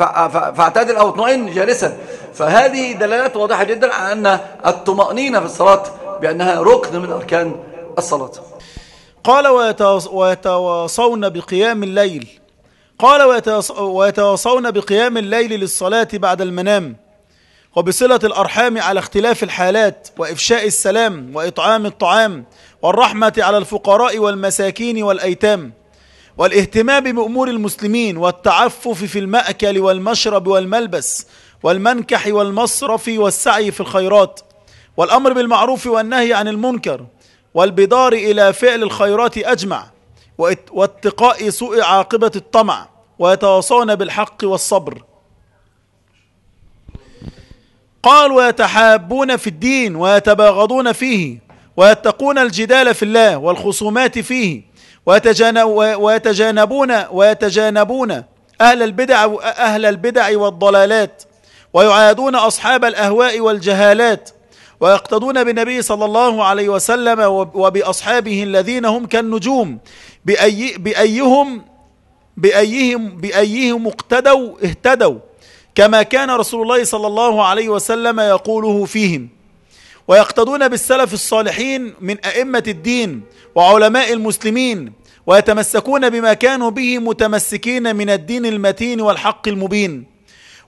فاعتدل أو اطمئن جالسا فهذه دلالات واضحة جدا على أن الطمأنينة في الصلاة بأنها ركن من أركان الصلاة. قال ويتواصون بقيام الليل. قال ويتواصون بقيام الليل للصلاة بعد المنام. وبصلة الأرحام على اختلاف الحالات وإفشاء السلام وإطعام الطعام والرحمة على الفقراء والمساكين والأيتام. والاهتمام بأمور المسلمين والتعفف في المأكل والمشرب والملبس والمنكح والمصرف والسعي في الخيرات والأمر بالمعروف والنهي عن المنكر والبدار إلى فعل الخيرات أجمع واتقاء سوء عاقبة الطمع ويتواصون بالحق والصبر. قال ويتحابون في الدين ويتباغضون فيه ويتقون الجدال في الله والخصومات فيه ويتجانبون ويتجانبون أهل البدع أهل البدع والضلالات ويعادون أصحاب الأهواء والجهالات ويقتدون بالنبي صلى الله عليه وسلم وبأصحابه الذين هم كالنجوم. بأي بأيهم بأيهم بأيهم اقتدوا اهتدوا كما كان رسول الله صلى الله عليه وسلم يقوله فيهم. ويقتدون بالسلف الصالحين من أئمة الدين وعلماء المسلمين ويتمسكون بما كانوا به متمسكين من الدين المتين والحق المبين.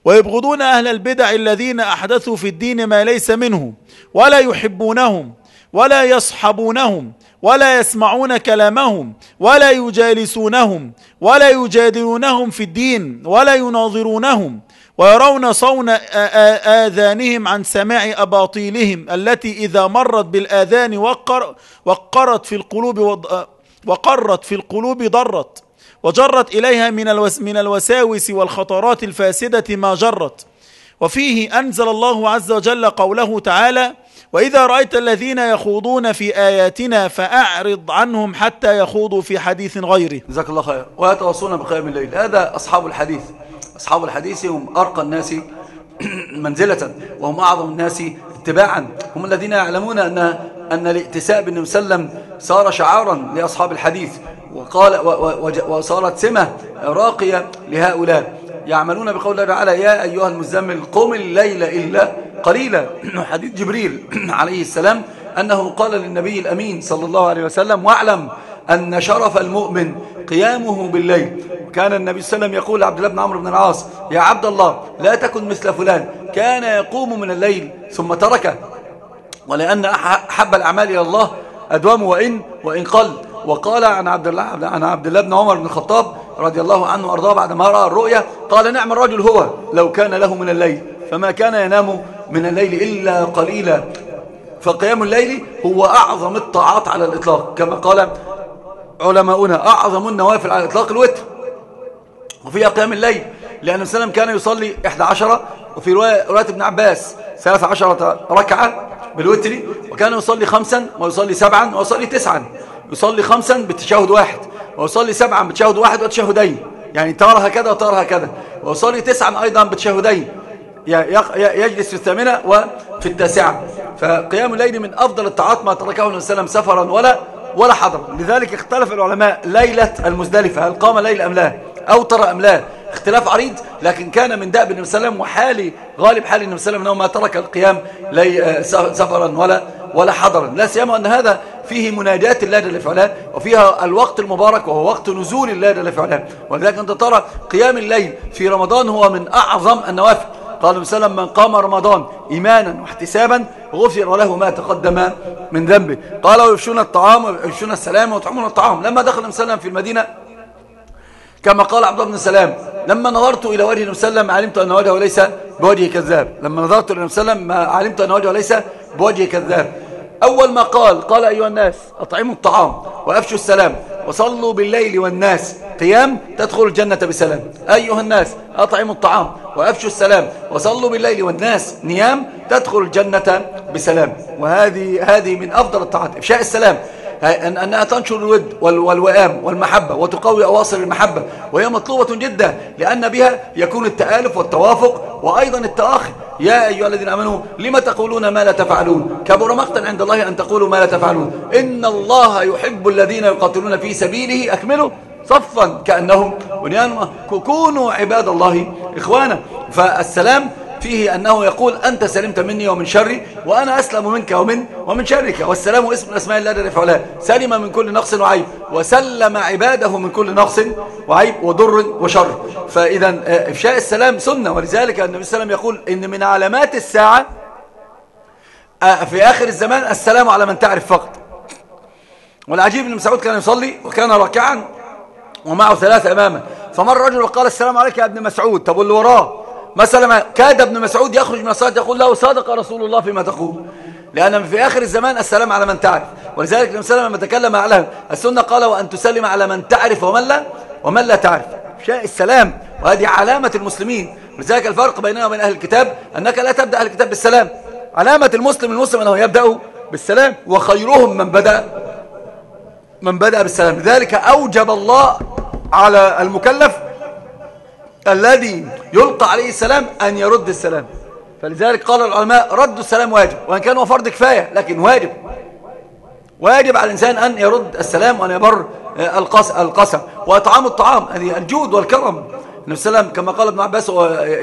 ويبغضون أهل البدع الذين أحدثوا في الدين ما ليس منه ولا يحبونهم ولا يصحبونهم ولا يسمعون كلامهم ولا يجالسونهم ولا يجادلونهم في الدين ولا يناظرونهم. ويرون صون آذانهم عن سماع أباطيلهم التي إذا مرت بالآذان وقر وقرت في القلوب وقرت في القلوب ضرت وجرت إليها من, من الوساوس والخطرات الفاسدة ما جرت. وفيه أنزل الله عز وجل قوله تعالى وإذا رأيت الذين يخوضون في آياتنا فأعرض عنهم حتى يخوضوا في حديث غيره. جزاك الله خير. ويتواصون بقيام الليل هذا أصحاب الحديث. أصحاب الحديث هم أرقى الناس منزلة وهم أعظم الناس اتباعا. هم الذين يعلمون أن أن الائتساء بالنبي صلى الله عليه وسلم صار شعارا لأصحاب الحديث. وقال وصارت سمة راقية لهؤلاء. يعملون بقول الله تعالى يا أيها المزمل قم الليل إلا قليلا. حديث جبريل عليه السلام أنه قال للنبي الأمين صلى الله عليه وسلم واعلم أن شرف المؤمن قيامه بالليل. كان النبي صلى الله عليه وسلم يقول لعبد الله بن عمرو بن العاص يا عبد الله لا تكن مثل فلان. كان يقوم من الليل ثم تركه. ولأن أحب الأعمال إلى الله أدوام وإن وإن قل. وقال عن عبد الله عن عبد الله بن عمر بن الخطاب رضي الله عنه وأرضاه بعد ما رأى الرؤيا قال نعم الرجل هو لو كان له من الليل. فما كان ينام من الليل إلا قليلا. فقيام الليل هو أعظم الطاعات على الإطلاق كما قال علماؤنا أعظم النوافل على الإطلاق الوتر وفيها قيام الليل لأن السلام كان يصلي 11 وفي رواية, رواية ابن عباس 13 ركعة بالوتر وكان يصلي خمسا ويصلي سبعا ويصلي تسعا. يصلي خمسا بالتشهد واحد ويصلي سبعا بتشهد واحد وتشهدين. يعني تارة هكذا وتارة هكذا. ويصلي تسعا أيضا بتشهدين. يجلس في الثامنة وفي التاسعة. فقيام الليل من أفضل الطاعات ما تركه النبي صلى الله عليه وسلم سفرا ولا ولا حضر. لذلك اختلف العلماء ليلة المزدلفة هل قام ليل أم لا؟ أو ترى أم لا؟ اختلاف عريض لكن كان من دأب النبي صلى الله عليه وسلم وحالي غالب حال النبي صلى الله عليه وسلم أنه ما ترك القيام لي سفرا ولا ولا حضرا. لا سيما أن هذا فيه مناجاة الله جل في وفيها الوقت المبارك وهو وقت نزول الله جل في ولذلك أنت ترى قيام الليل في رمضان هو من أعظم النوافل. قال وسلم من قام رمضان إيمانا واحتسابا غفر له ما تقدم من ذنبه. قال ويفشون الطعام ويفشون السلام ويطعمون الطعام. لما دخل وسلم في المدينة كما قال عبد الله بن سلام لما نظرت إلى وجه وسلم علمت أن وجهه ليس بوجه كذاب. لما نظرت إلى وسلم علمت أن وجهه ليس بوجه كذاب. أول ما قال قال أيها الناس أطعموا الطعام وأفشوا السلام وصلوا بالليل والناس. قيام تدخل الجنة بسلام. أيها الناس أطعموا الطعام وأفشوا السلام وصلوا بالليل والناس. نيام تدخل الجنة بسلام. وهذه هذه من أفضل الطاعات إفشاء السلام. أنها تنشر الود والوئام والمحبة وتقوي أواصر المحبة وهي مطلوبة جدا لأن بها يكون التآلف والتوافق وأيضا التآخي يا أيها الذين آمنوا لما تقولون ما لا تفعلون؟ كبر مقتا عند الله أن تقولوا ما لا تفعلون. إن الله يحب الذين يقاتلون في سبيله أكملوا صفا كأنهم بنيان كونوا عباد الله إخوانا. فالسلام فيه أنه يقول أنت سلمت مني ومن شري وأنا أسلم منك ومن ومن شرك. والسلام اسم من أسماء الله جل وعلا سلم من كل نقص وعيب. وسلم عباده من كل نقص وعيب وضر وشر. فإذا آه، إفشاء السلام سنة. ولذلك النبي صلى الله عليه وسلم يقول إن من علامات الساعة آه، في آخر الزمان السلام على من تعرف فقط. والعجيب أن مسعود كان يصلي وكان راكعا ومعه ثلاثة أمامه فمر رجل وقال السلام عليك يا ابن مسعود. طب اللي وراه. مثلا كاد ابن مسعود يخرج من الصلاة يقول له صادق رسول الله فيما تقول. لأن في آخر الزمان السلام على من تعرف. ولذلك النبي صلى وسلم تكلم على السنة قال وأن تسلم على من تعرف ومن لا ومن لا تعرف. شاء السلام. وهذه علامة المسلمين. ولذلك الفرق بيننا وبين أهل الكتاب أنك لا تبدأ أهل الكتاب بالسلام. علامة المسلم المسلم أنه يبدأ بالسلام وخيرهم من بدأ من بدأ بالسلام. لذلك أوجب الله على المكلف الذي يلقى عليه السلام أن يرد السلام. فلذلك قال العلماء رد السلام واجب وإن كان هو فرض كفاية لكن واجب. واجب على الإنسان أن يرد السلام وأن يبر القسم. وإطعام الطعام هذه الجود والكرم. النبي صلى الله عليه وسلم كما قال ابن عباس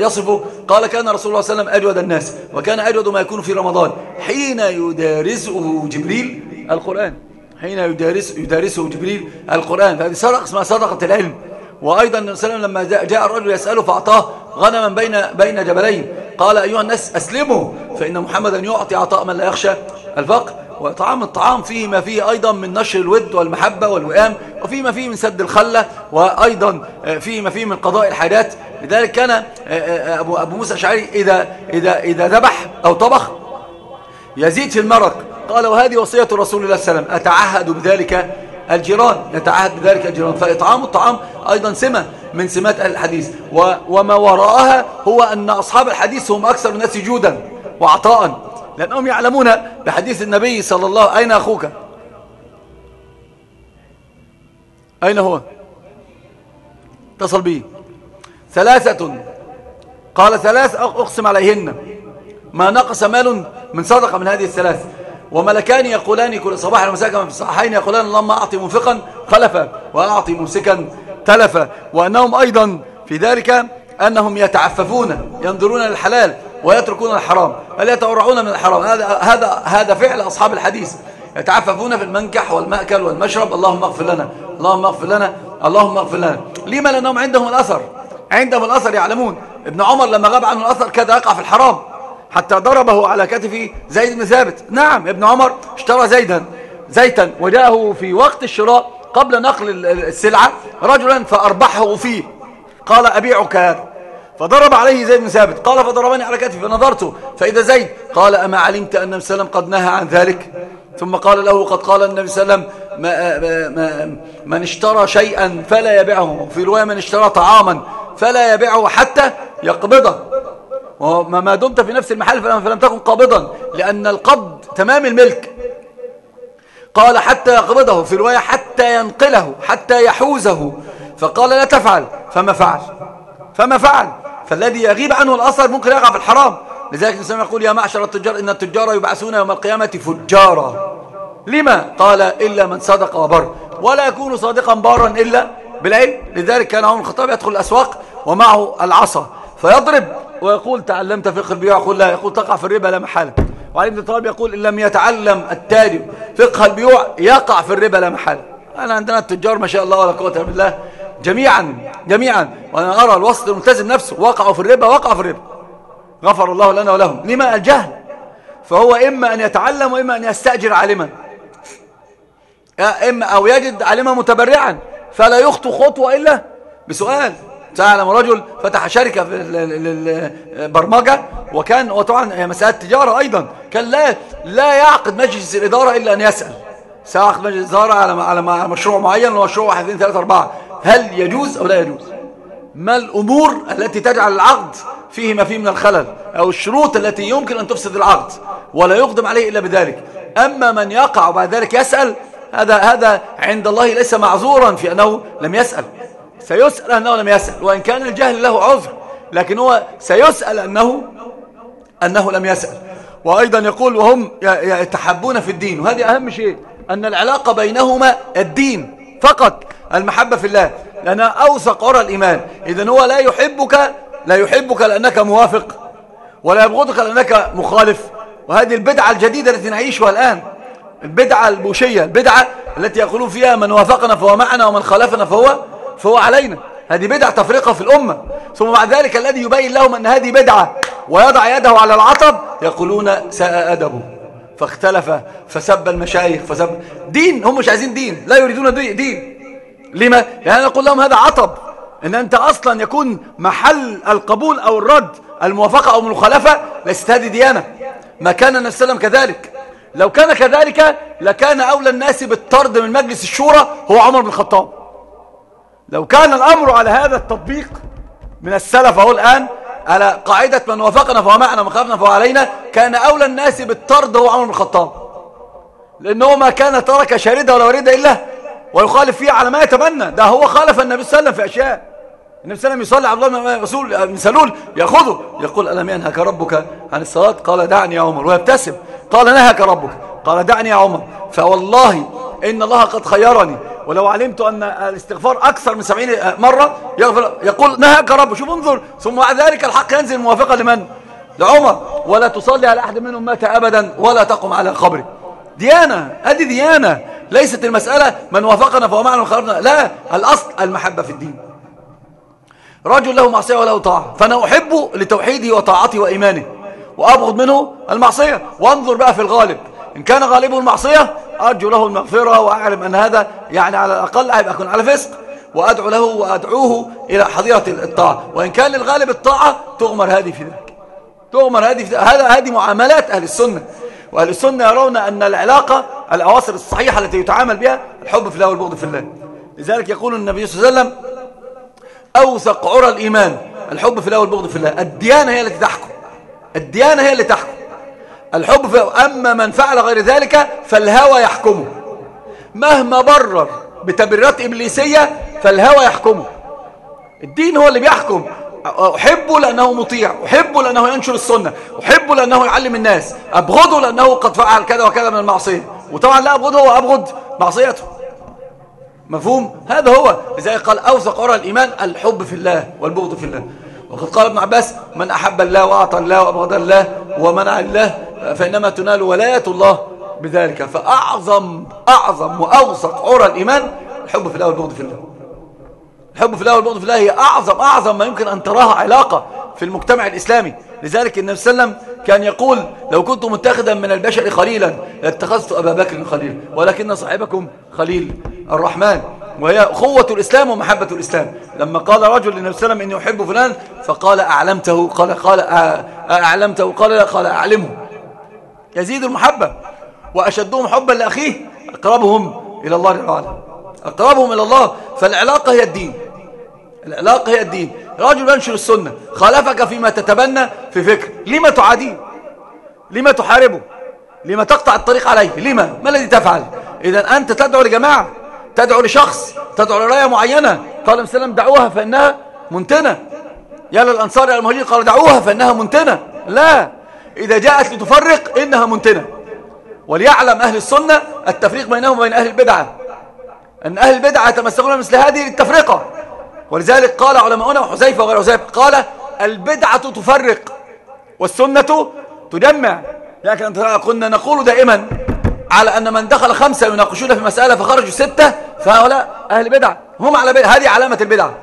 يصفه قال كان رسول الله صلى الله عليه وسلم أجود الناس وكان أجود ما يكون في رمضان. حين يدارسه جبريل القرآن. حين يدارس يدارسه جبريل القرآن. فهذه صدقة اسمها صدقة العلم. وأيضا النبي صلى الله عليه وسلم لما جاء الرجل يسأله فأعطاه غنما بين بين جبلين. قال أيها الناس أسلموا فإن محمدا يعطي عطاء من لا يخشى الفقر. وطعام الطعام فيه ما فيه أيضا من نشر الود والمحبة والوئام وفيه ما فيه من سد الخلة وأيضا فيه ما فيه من قضاء الحاجات. لذلك كان أبو, أبو موسى الشعري إذا, إذا, إذا ذبح أو طبخ يزيد في المرق قال وهذه وصية رسول الله صلى الله عليه وسلم أتعهد بذلك؟ الجيران يتعهد بذلك الجيران. فإطعام الطعام أيضا سمة من سمات الحديث. وما وراءها هو أن أصحاب الحديث هم أكثر الناس جودا وعطاء لأنهم يعلمون بحديث النبي صلى الله أين أخوك؟ أين هو؟ اتصل به ثلاثة. قال ثلاث أقسم عليهن. ما نقص مال من صدقة من هذه الثلاث. وملكان يقولان كل صباح ومساء كما في الصحيحين يقولان اللهم أعطي منفقا خلفا وأعطي ممسكا تلفا. وأنهم أيضا في ذلك أنهم يتعففون ينظرون للحلال ويتركون الحرام. هل يتورعون من الحرام؟ هذا هذا هذا فعل أصحاب الحديث. يتعففون في المنكح والمأكل والمشرب. اللهم اغفر لنا اللهم اغفر لنا اللهم اغفر لنا. لما؟ لأنهم عندهم الأثر عندهم الأثر يعلمون. ابن عمر لما غاب عنه الأثر كاد يقع في الحرام. حتى ضربه على كتفه زيد بن ثابت. نعم ابن عمر اشترى زيدا زيتا وجاءه في وقت الشراء قبل نقل السلعة رجلا فأربحه فيه. قال أبيعك هذا فضرب عليه زيد بن ثابت. قال فضربني على كتفي فنظرته فإذا زيد قال أما علمت أن وسلم قد نهى عن ذلك؟ ثم قال له قد قال النبي صلى الله عليه وسلم من اشترى شيئا فلا يبيعه. في رواية من اشترى طعاما فلا يبيعه حتى يقبضه. وما دمت في نفس المحل فلم تكن قابضا لأن القبض تمام الملك. قال حتى يقبضه في رواية حتى ينقله حتى يحوزه. فقال لا تفعل. فما فعل. فما فعل. فالذي يغيب عنه الأثر ممكن يقع في الحرام. لذلك الإنسان يقول يا معشر التجار إن التجار يبعثون يوم القيامة فجارا. لما؟ قال إلا من صدق وبر. ولا يكون صادقا بارا إلا بالعلم. لذلك كان عمر الخطاب يدخل الأسواق ومعه العصا. فيضرب ويقول تعلمت فقه البيوع يقول لا يقول تقع في الربا لا محالة. وعلي بن طالب يقول إن لم يتعلم التاجر فقه البيوع يقع في الربا لا محالة. أنا عندنا التجار ما شاء الله ولا قوة إلا بالله جميعا جميعا. وأنا أرى الوسط الملتزم نفسه وقعوا في الربا وقعوا في الربا. غفر الله لنا ولهم. لما الجهل؟ فهو إما أن يتعلم وإما أن يستأجر عالما. إما أو يجد عالما متبرعا فلا يخطو خطوة إلا بسؤال. تعلم رجل فتح شركة في البرمجة وكان وطبعا هي مسألة تجارة أيضا. كان لا لا يعقد مجلس الإدارة إلا أن يسأل. سيعقد مجلس الإدارة على على مشروع معين ومشروع واحد اثنين ثلاثة أربعة. هل يجوز أو لا يجوز؟ ما الأمور التي تجعل العقد فيه ما فيه من الخلل أو الشروط التي يمكن أن تفسد العقد ولا يقدم عليه إلا بذلك؟ أما من يقع وبعد ذلك يسأل هذا هذا عند الله ليس معذورا في أنه لم يسأل. سيسأل أنه لم يسأل وإن كان الجهل له عذر لكن هو سيسأل أنه أنه لم يسأل. وأيضا يقول وهم يتحبون في الدين وهذه أهم شيء أن العلاقة بينهما الدين فقط المحبة في الله. لأنها أوثق عرى الإيمان. إذا هو لا يحبك لا يحبك لأنك موافق ولا يبغضك لأنك مخالف. وهذه البدعة الجديدة التي نعيشها الآن البدعة البوشية البدعة التي يقولون فيها من وافقنا فهو معنا ومن خالفنا فهو فهو علينا. هذه بدعة تفرقة في الأمة. ثم بعد ذلك الذي يبين لهم أن هذه بدعة ويضع يده على العطب يقولون ساء أدبه فاختلف فسب المشايخ فسب دين هم مش عايزين دين لا يريدون دين. لما؟ يعني نقول لهم هذا عطب. إن أنت أصلا يكون محل القبول أو الرد الموافقة أو المخالفة ليست هذه ديانة. ما كان النبي صلى كذلك. لو كان كذلك لكان أولى الناس بالطرد من مجلس الشورى هو عمر بن الخطاب. لو كان الأمر على هذا التطبيق من السلف أهو الآن على قاعدة من وافقنا فهو معنا ومن خالفنا فهو علينا كان أولى الناس بالطرد هو عمر بن الخطاب. لأنه ما كان ترك شاردة ولا وريدة إلا ويخالف فيها على ما يتمنى. ده هو خالف النبي صلى الله عليه وسلم في أشياء. النبي صلى الله عليه وسلم يصلي عبد الله بن سلول يأخذه يقول ألم ينهك ربك عن الصلاة؟ قال دعني يا عمر ويبتسم. قال نهك ربك. قال دعني يا عمر. فوالله إن الله قد خيرني. ولو علمت أن الاستغفار أكثر من سبعين مرة يقول نهاك رب شوف انظر. ثم بعد ذلك الحق ينزل موافقة لمن؟ لعمر. ولا تصلي على أحد منهم مات أبدا ولا تقم على قبره. ديانة. هذه ديانة. ليست المسألة من وافقنا فهو معنا وخرجنا لا. الأصل المحبة في الدين. رجل له معصية وله طاعة. فأنا أحبه لتوحيده وطاعته وإيمانه. وأبغض منه المعصية. وانظر بقى في الغالب. إن كان غالبه المعصية أرجو له المغفرة وأعلم أن هذا يعني على الأقل هيبقى يكون على فسق. وأدعو له وأدعوه إلى حظيرة الطاعة. وإن كان للغالب الطاعة تغمر هذه في ذلك. تغمر هذه في هذا هذه معاملات أهل السنة. وأهل السنة يرون أن العلاقة الأواصر الصحيحة التي يتعامل بها الحب في الله والبغض في الله. لذلك يقول النبي صلى الله عليه وسلم أوثق عرى الإيمان الحب في الله والبغض في الله. الديانة هي التي تحكم. الديانة هي اللي تحكم. الحب أما من فعل غير ذلك فالهوى يحكمه. مهما برر بتبريرات إبليسية فالهوى يحكمه. الدين هو اللي بيحكم. أحبه لأنه مطيع أحبه لأنه ينشر السنة أحبه لأنه يعلم الناس أبغضه لأنه قد فعل كذا وكذا من المعصية. وطبعا لا أبغضه وأبغض معصيته. مفهوم؟ هذا هو. لذلك قال أوثق عرى الإيمان الحب في الله والبغض في الله. وقد قال ابن عباس من أحب الله وأعطى الله وأبغض الله ومنع الله فإنما تنال ولاية الله بذلك. فأعظم أعظم وأوثق عرى الإيمان الحب في الله والبغض في الله. الحب في الله والبغض في الله هي أعظم أعظم ما يمكن أن تراها علاقة في المجتمع الإسلامي. لذلك النبي صلى الله عليه وسلم كان يقول لو كنت متخذا من البشر خليلا لاتخذت أبا بكر خليلا ولكن صاحبكم خليل الرحمن. وهي قوة الإسلام ومحبة الإسلام. لما قال رجل للنبي صلى الله عليه وسلم إني أحب فلان فقال أعلمته قال قال أعلمته قال لا قال أعلمه. يزيد المحبة وأشدهم حبا لأخيه أقربهم إلى الله تعالى أقربهم إلى الله. فالعلاقة هي الدين. العلاقة هي الدين. رجل ينشر السنة خالفك فيما تتبنى في فكر. لما تعاديه؟ لما تحاربه؟ لما تقطع الطريق عليه؟ لما؟ ما الذي تفعل؟ إذا أنت تدعو لجماعة. تدعو لشخص تدعو لراية معينة. قال وسلم دعوها فإنها منتنة. يا للأنصار يا المهاجرين قال دعوها فإنها منتنة. لا. إذا جاءت لتفرق إنها منتنة. وليعلم أهل السنة التفريق بينهم وبين أهل البدعة. أن أهل البدعة يتمسكون مثل هذه للتفرقة. ولذلك قال علماؤنا وحزيفة وغير حزيفة قال البدعة تفرق والسنة تجمع لكن كنا نقول دائما على أن من دخل خمسة يناقشون في مسألة فخرجوا ستة فهؤلاء أهل بدعة هم على بدعة هذه علامة البدعة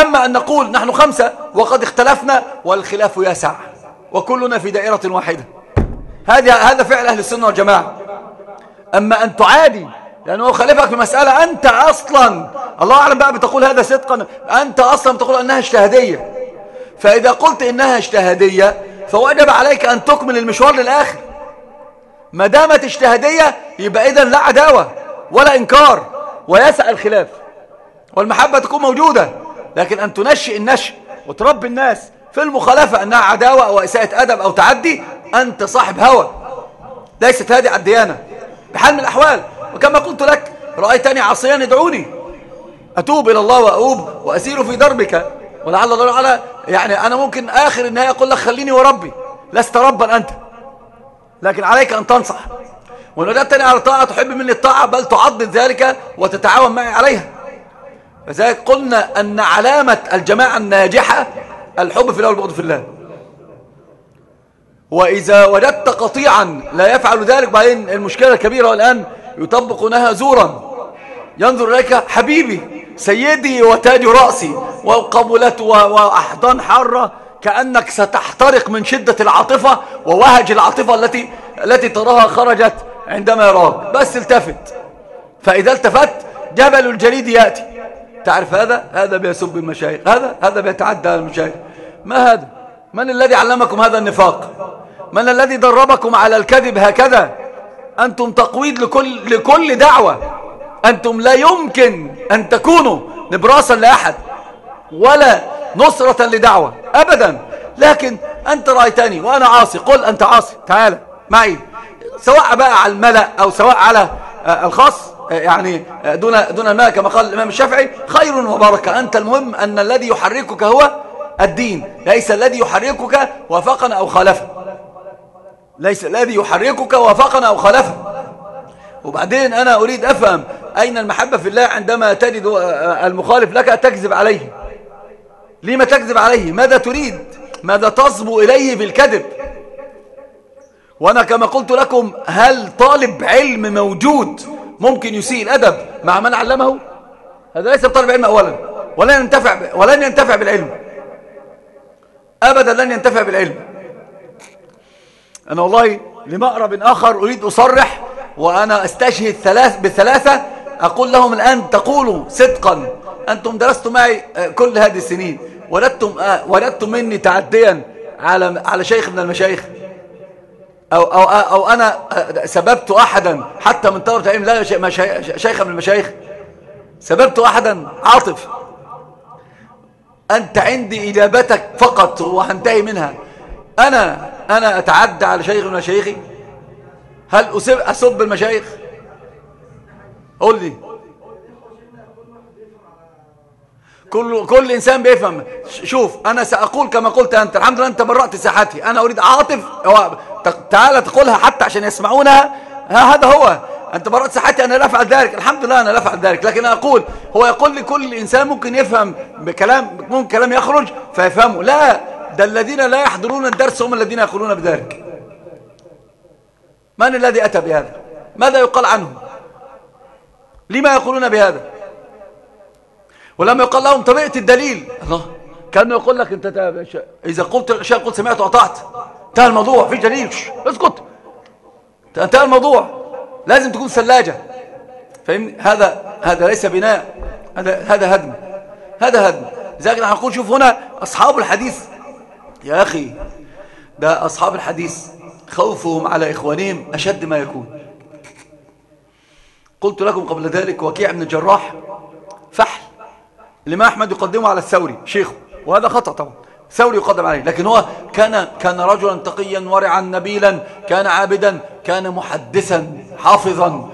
أما أن نقول نحن خمسة وقد اختلفنا والخلاف يسع. وكلنا في دائرة واحدة. هذا هذا فعل أهل السنة والجماعة. أما أن تعادي لأنه خالفك في مسألة أنت أصلا الله أعلم بقى بتقول هذا صدقا أنت أصلا بتقول أنها اجتهادية. فإذا قلت إنها اجتهادية فوجب عليك أن تكمل المشوار للآخر. ما دامت اجتهادية يبقى إذا لا عداوة ولا إنكار ويسع الخلاف. والمحبة تكون موجودة لكن أن تنشئ النشء وتربي الناس في المخالفة أنها عداوة أو إساءة أدب أو تعدي أنت صاحب هوى. ليست هذه الديانة. بحال من الأحوال وكما قلت لك رأيتني عصيا ادعوني أتوب إلى الله وأوب وأسير في دربك. ولعل الله تعالى يعني أنا ممكن آخر النهاية أقول لك خليني وربي. لست ربا أنت. لكن عليك أن تنصح. وإن وجدتني على طاعة تحب مني الطاعة بل تعضد ذلك وتتعاون معي عليها. فذلك قلنا أن علامة الجماعة الناجحة الحب في الله والبغض في الله. وإذا وجدت قطيعا لا يفعل ذلك بعدين المشكلة الكبيرة والآن يطبقونها زورا. ينظر إليك حبيبي سيدي وتاج رأسي وقبلت وأحضان حارة كأنك ستحترق من شدة العاطفة ووهج العاطفة التي التي تراها خرجت عندما يراك. بس التفت. فإذا التفت جبل الجليد يأتي. تعرف هذا؟ هذا بيسب المشايخ. هذا هذا بيتعدى المشايخ. ما هذا؟ من الذي علمكم هذا النفاق؟ من الذي دربكم على الكذب هكذا؟ أنتم تقويد لكل, لكل دعوة. أنتم لا يمكن أن تكونوا نبراسا لأحد. ولا نصرة لدعوة أبدا. لكن أنت رأيتني وأنا عاصي قل أنت عاصي. تعال معي. سواء بقى على الملأ أو سواء على آه، الخاص آه، يعني آه، دون دون الملأ كما قال الإمام الشافعي خير وبركة. أنت المهم أن الذي يحركك هو الدين. ليس الذي يحركك وفقا أو خالفا ليس الذي يحركك وفقا أو خالفا وبعدين أنا أريد أفهم أين المحبة في الله عندما تجد المخالف لك تكذب عليه. لما تكذب عليه؟ ماذا تريد؟ ماذا تصبو إليه بالكذب؟ وأنا كما قلت لكم هل طالب علم موجود ممكن يسيء الأدب مع من علمه؟ هذا ليس طالب علم أولا ولن ينتفع, ولن ينتفع بالعلم. أبدا لن ينتفع بالعلم. أنا والله لمأرب آخر أريد أصرح وأنا أستشهد ثلاث بثلاثة أقول لهم الآن تقولوا صدقا أنتم درستم معي كل هذه السنين. ولدتم, ولدتم مني تعديا على على شيخ من المشايخ. أو, أو, أو أنا سببت أحدا حتى من طلبة العلم لا شيخ من المشايخ. سببت أحدا عاطف. أنت عندي إجابتك فقط وهنتهي منها. أنا أنا أتعدى على شيخ من مشايخي. هل أسب المشايخ قول لي. كل كل إنسان بيفهم. شوف أنا سأقول كما قلت أنت. الحمد لله انت برأت ساحتي أنا أريد عاطف تعال تقولها حتى عشان يسمعونها هذا هو. أنت برأت ساحتي أنا لا أفعل ذلك. الحمد لله أنا لا أفعل ذلك. لكن أنا أقول هو يقول لكل إنسان ممكن يفهم بكلام ممكن كلام يخرج فيفهمه. لا ده الذين لا يحضرون الدرس هم الذين يقولون بذلك. من الذي أتى بهذا؟ ماذا يقال عنه؟ لما يقولون بهذا؟ ولما يقال لهم طبيعة الدليل. الله. كأنه يقول لك انت إذا قلت الاشياء قلت سمعت وقطعت انتهى الموضوع. في دليل اسكت. انتهى الموضوع. لازم تكون ثلاجة فاهمني هذا هذا ليس بناء. هذا هذا هدم. هذا هدم. لذلك نحن نقول شوف هنا أصحاب الحديث. يا أخي ده أصحاب الحديث خوفهم على إخوانهم أشد ما يكون. قلت لكم قبل ذلك وكيع بن الجراح فحل الإمام أحمد يقدمه على الثوري شيخه. وهذا خطأ طبعا. ثوري يقدم عليه. لكن هو كان كان رجلا تقيا ورعا نبيلا كان عابدا كان محدثا حافظا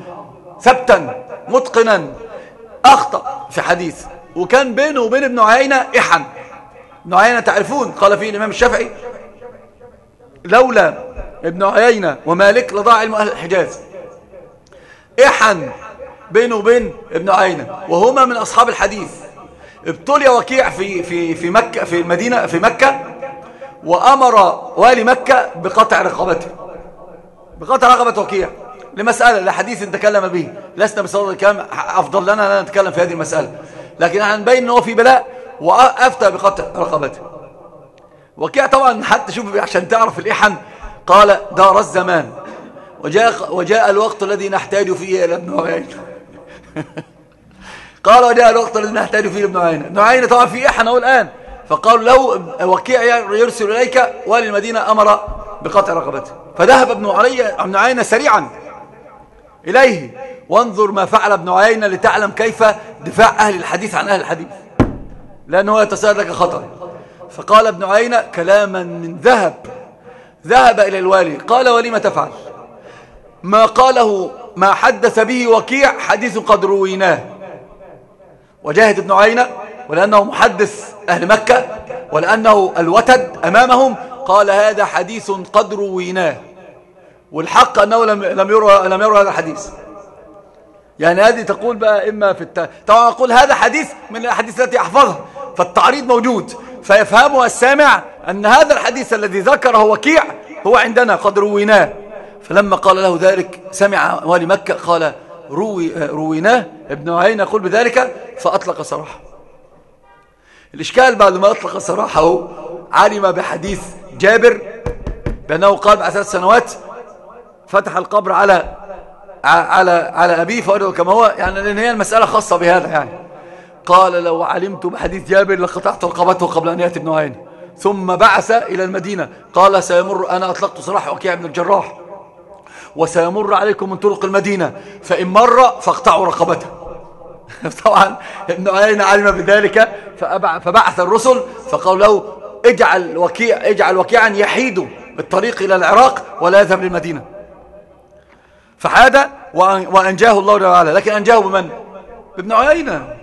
ثبتا متقنا. أخطأ في حديث. وكان بينه وبين ابن عيينة إحن. ابن عيينة تعرفون؟ قال فيه الإمام الشافعي لولا ابن عيينة ومالك لضاع الحجاز إحن بينه وبين ابن عيينة وهما من أصحاب الحديث. ابتلي وكيع في في في مكة في المدينة في مكة وأمر والي مكة بقطع رقبته. بقطع رقبة وكيع. لمسألة لحديث تكلم به. لسنا بصدد الكلام أفضل لنا أن نتكلم في هذه المسألة. لكن هنبين أنه في بلاء وأفتى بقطع رقبته. وكيع طبعا حتى شوف عشان تعرف الإحن قال دار الزمان. وجاء, وجاء الوقت الذي نحتاج فيه إلى ابن عيينة. قال وجاء الوقت الذي نحتاج فيه ابن عيينة. ابن عيينة طبعا في إحنا الآن فقال لو وكيع يرسل إليك والي المدينة أمر بقطع رقبته فذهب ابن علي ابن عيينة سريعا إليه. وانظر ما فعل ابن عيينة لتعلم كيف دفاع أهل الحديث عن أهل الحديث. لأنه يتساءل لك خطر فقال ابن عيينة كلاما من ذهب. ذهب إلى الوالي. قال ولم تفعل؟ ما قاله ما حدث به وكيع حديث قد رويناه. وجاهد ابن عيينة ولأنه محدث أهل مكة ولأنه الوتد أمامهم قال هذا حديث قد رويناه. والحق أنه لم يرى لم يرى هذا الحديث. يعني هذه تقول بقى إما في الت... طبعا أقول هذا حديث من الأحاديث التي أحفظها فالتعريض موجود. فيفهمها السامع أن هذا الحديث الذي ذكره وكيع هو عندنا قد رويناه. فلما قال له ذلك سمع والي مكة قال روي رويناه ابن عين يقول بذلك فأطلق صراحة الإشكال بعد ما أطلق صراحة علم بحديث جابر بأنه قال بعد ثلاث سنوات فتح القبر على على على أبيه فأرده كما هو. يعني لأن هي المسألة خاصة بهذا يعني. قال لو علمت بحديث جابر لقطعت رقبته قبل أن يأتي ابن عين ثم بعث إلى المدينة. قال سيمر أنا أطلقت صراح وكيع بن الجراح. وسيمر عليكم من طرق المدينة فإن مر فاقطعوا رقبته. طبعا ابن عين علم بذلك؟ فبعث الرسل فقال له اجعل وكيع اجعل وكيعا يحيد بالطريق إلى العراق ولا يذهب للمدينة. فحاد وأنجاه الله تعالى. لكن أنجاه بمن؟ بابن عيينة.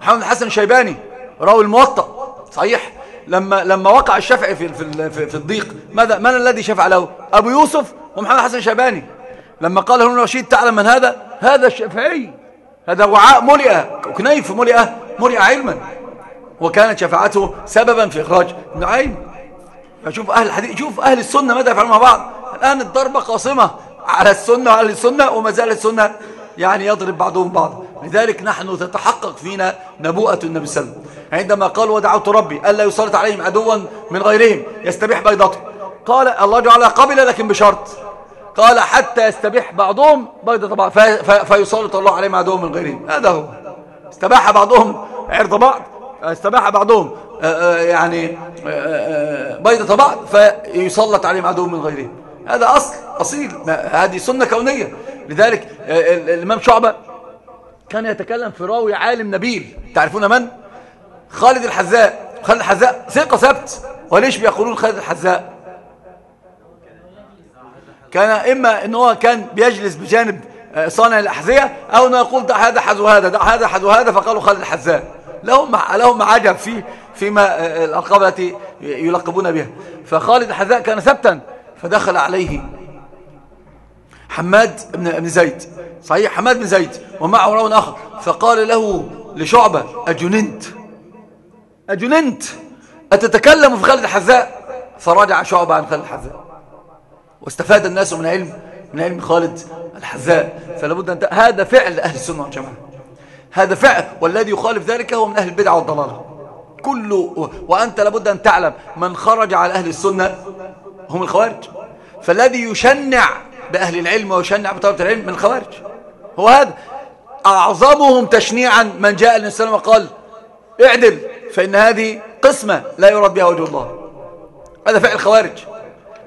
محمد الحسن الشيباني راوي الموطأ. صحيح. لما لما وقع الشافعي في في في الضيق ماذا من الذي شفع له؟ أبو يوسف ومحمد حسن الشيباني لما قال هارون الرشيد تعلم من هذا؟ هذا الشافعي. هذا وعاء ملئ وكنيف ملئ ملئ علما. وكانت شفاعته سببا في إخراج ابن عين فشوف أهل الحديث شوف أهل السنة ماذا يفعلون مع بعض. الآن الضربة قاصمة على السنة وعلى السنة وما زال السنة يعني يضرب بعضهم بعض. لذلك نحن تتحقق فينا نبوءة النبي صلى الله عليه وسلم. عندما قال ودعوت ربي ألا يسلط عليهم عدوا من غيرهم يستبيح بيضته. قال الله جعل قبل لكن بشرط. قال حتى يستبيح بعضهم بيضة بعض فيسلط الله عليهم عدوا من غيرهم. هذا هو. استباح بعضهم عرض بعض. استباح بعضهم يعني بيضة بعض فيسلط عليهم عدو من غيرهم. هذا أصل أصيل. هذه سنة كونية. لذلك الإمام شعبة كان يتكلم في راوي عالم نبيل. تعرفون من؟ خالد الحذاء. خالد الحذاء ثقة ثبت. وليش بيقولون خالد الحذاء؟ كان إما أنه هو كان بيجلس بجانب صانع الأحذية أو أنه يقول ده هذا حذو هذا ده هذا حذو هذا فقالوا خالد الحذاء. لهم لهم عجب فيه فيما الألقاب التي يلقبون بها. فخالد الحذاء كان ثبتا فدخل عليه حماد بن زيد. صحيح حماد بن زيد ومعه راون آخر. فقال له لشعبة أجننت؟ أجننت؟ أتتكلم في خالد الحذاء؟ فرجع شعبة عن خالد الحذاء. واستفاد الناس من علم من علم خالد الحذاء. فلابد أن هذا فعل أهل السنة والجماعة. هذا فعل والذي يخالف ذلك هو من أهل البدع والضلالة. كل وأنت لابد أن تعلم من خرج على أهل السنة هم الخوارج. فالذي يشنع بأهل العلم ويشنع بطلبة العلم من الخوارج هو هذا. أعظمهم تشنيعا من جاء للنبي وقال اعدل فإن هذه قسمة لا يرد بها وجه الله. هذا فعل الخوارج.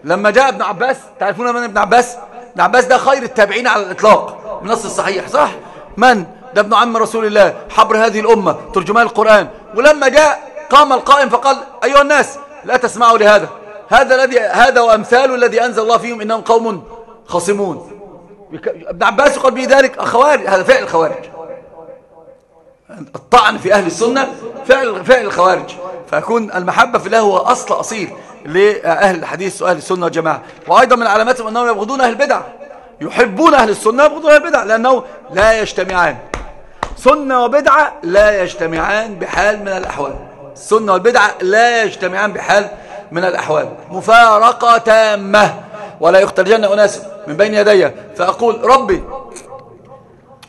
لما جاء ابن عباس تعرفون من ابن عباس؟ ابن عباس ده خير التابعين على الإطلاق من نص الصحيح صح؟ من؟ ده ابن عم رسول الله حبر هذه الأمة ترجمان القرآن. ولما جاء قام القائم فقال أيها الناس لا تسمعوا لهذا. هذا الذي هذا وأمثاله الذي أنزل الله فيهم إنهم قوم خصمون. ابن عباس يقول به ذلك خوارج هذا فعل الخوارج. الطعن في أهل السنة فعل, فعل الخوارج. فيكون المحبة في الله هو أصل أصيل. لأهل الحديث وأهل السنة والجماعة. وأيضا من علاماتهم أنهم يبغضون أهل البدع. يحبون أهل السنة يبغضون أهل البدع لأنه لا يجتمعان. سنة وبدعة لا يجتمعان بحال من الأحوال. السنة والبدعة لا يجتمعان بحال من الأحوال. مفارقة تامة. ولا يخترجن أناس من بين يدي. فأقول ربي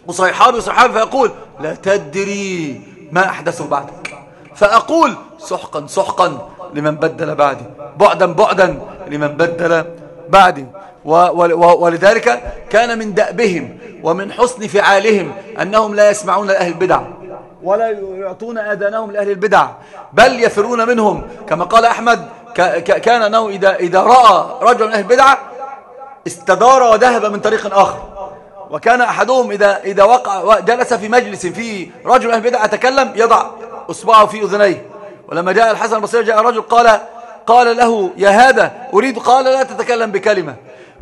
وصيحابي وصيحابي فأقول لا تدري ما أحدثه بعدك. فأقول سحقا سحقا. لمن بدل بعدي. بعدا بعدا لمن بدل بعدي. ولذلك كان من دأبهم ومن حسن فعالهم أنهم لا يسمعون لأهل البدع ولا يعطون آذانهم لأهل البدع بل يفرون منهم. كما قال أحمد كان أنه إذا, إذا رأى رجل من أهل البدع استدار وذهب من طريق آخر. وكان أحدهم إذا, إذا وقع جلس في مجلس فيه رجل أهل بدعة يتكلم يضع أصبعه في أذنيه. ولما جاء الحسن البصري جاء رجل قال قال له يا هذا أريد قال لا تتكلم بكلمة.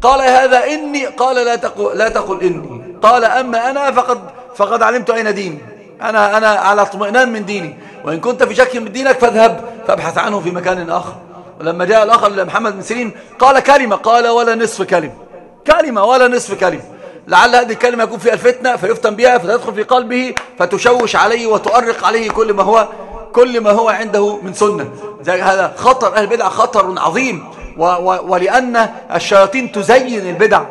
قال يا هذا إني قال لا تقل, لا تقل إني. قال أما أنا فقد, فقد علمت أين ديني. أنا, أنا على اطمئنان من ديني. وإن كنت في شك من دينك فاذهب فابحث عنه في مكان آخر. ولما جاء الآخر محمد بن سيرين قال كلمة قال ولا نصف كلمة. كلمة ولا نصف كلمة. لعل هذه الكلمة يكون فيها الفتنة فيفتن بها فتدخل في قلبه فتشوش عليه وتؤرق عليه كل ما هو كل ما هو عنده من سنة. هذا خطر أهل البدع خطر عظيم. و و ولأن الشياطين تزين البدع.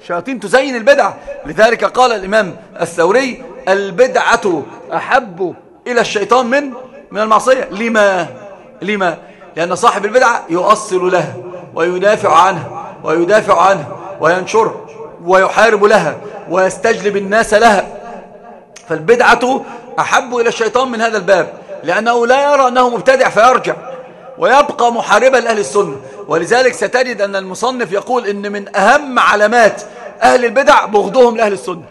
الشياطين تزين البدع. لذلك قال الإمام الثوري البدعة أحب إلى الشيطان من من المعصية. لما؟ لما؟ لأن صاحب البدعة يؤصل لها ويدافع عنها ويدافع عنها وينشرها ويحارب لها ويستجلب الناس لها فالبدعة أحب إلى الشيطان من هذا الباب. لأنه لا يرى أنه مبتدع فيرجع ويبقى محاربا لأهل السنة. ولذلك ستجد أن المصنف يقول إن من أهم علامات أهل البدع بغضهم لأهل السنة.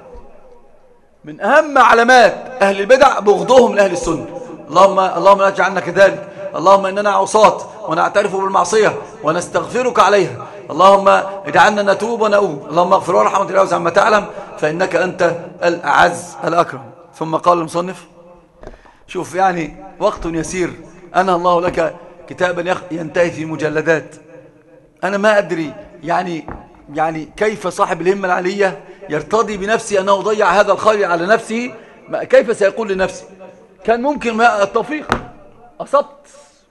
من أهم علامات أهل البدع بغضهم لأهل السنة. اللهم اللهم لا تجعلنا كذلك. اللهم إننا عصاة ونعترف بالمعصية ونستغفرك عليها. اللهم اجعلنا نتوب ونؤوب. اللهم اغفر ورحمة الله عما تعلم فإنك أنت الأعز الأكرم. ثم قال المصنف شوف يعني وقت يسير. أنا الله لك كتابا ينتهي في مجلدات. أنا ما أدري يعني يعني كيف صاحب الهمة العالية يرتضي بنفسه أنه ضيع هذا الخير على نفسه كيف سيقول لنفسه كان ممكن التوفيق. أصبت.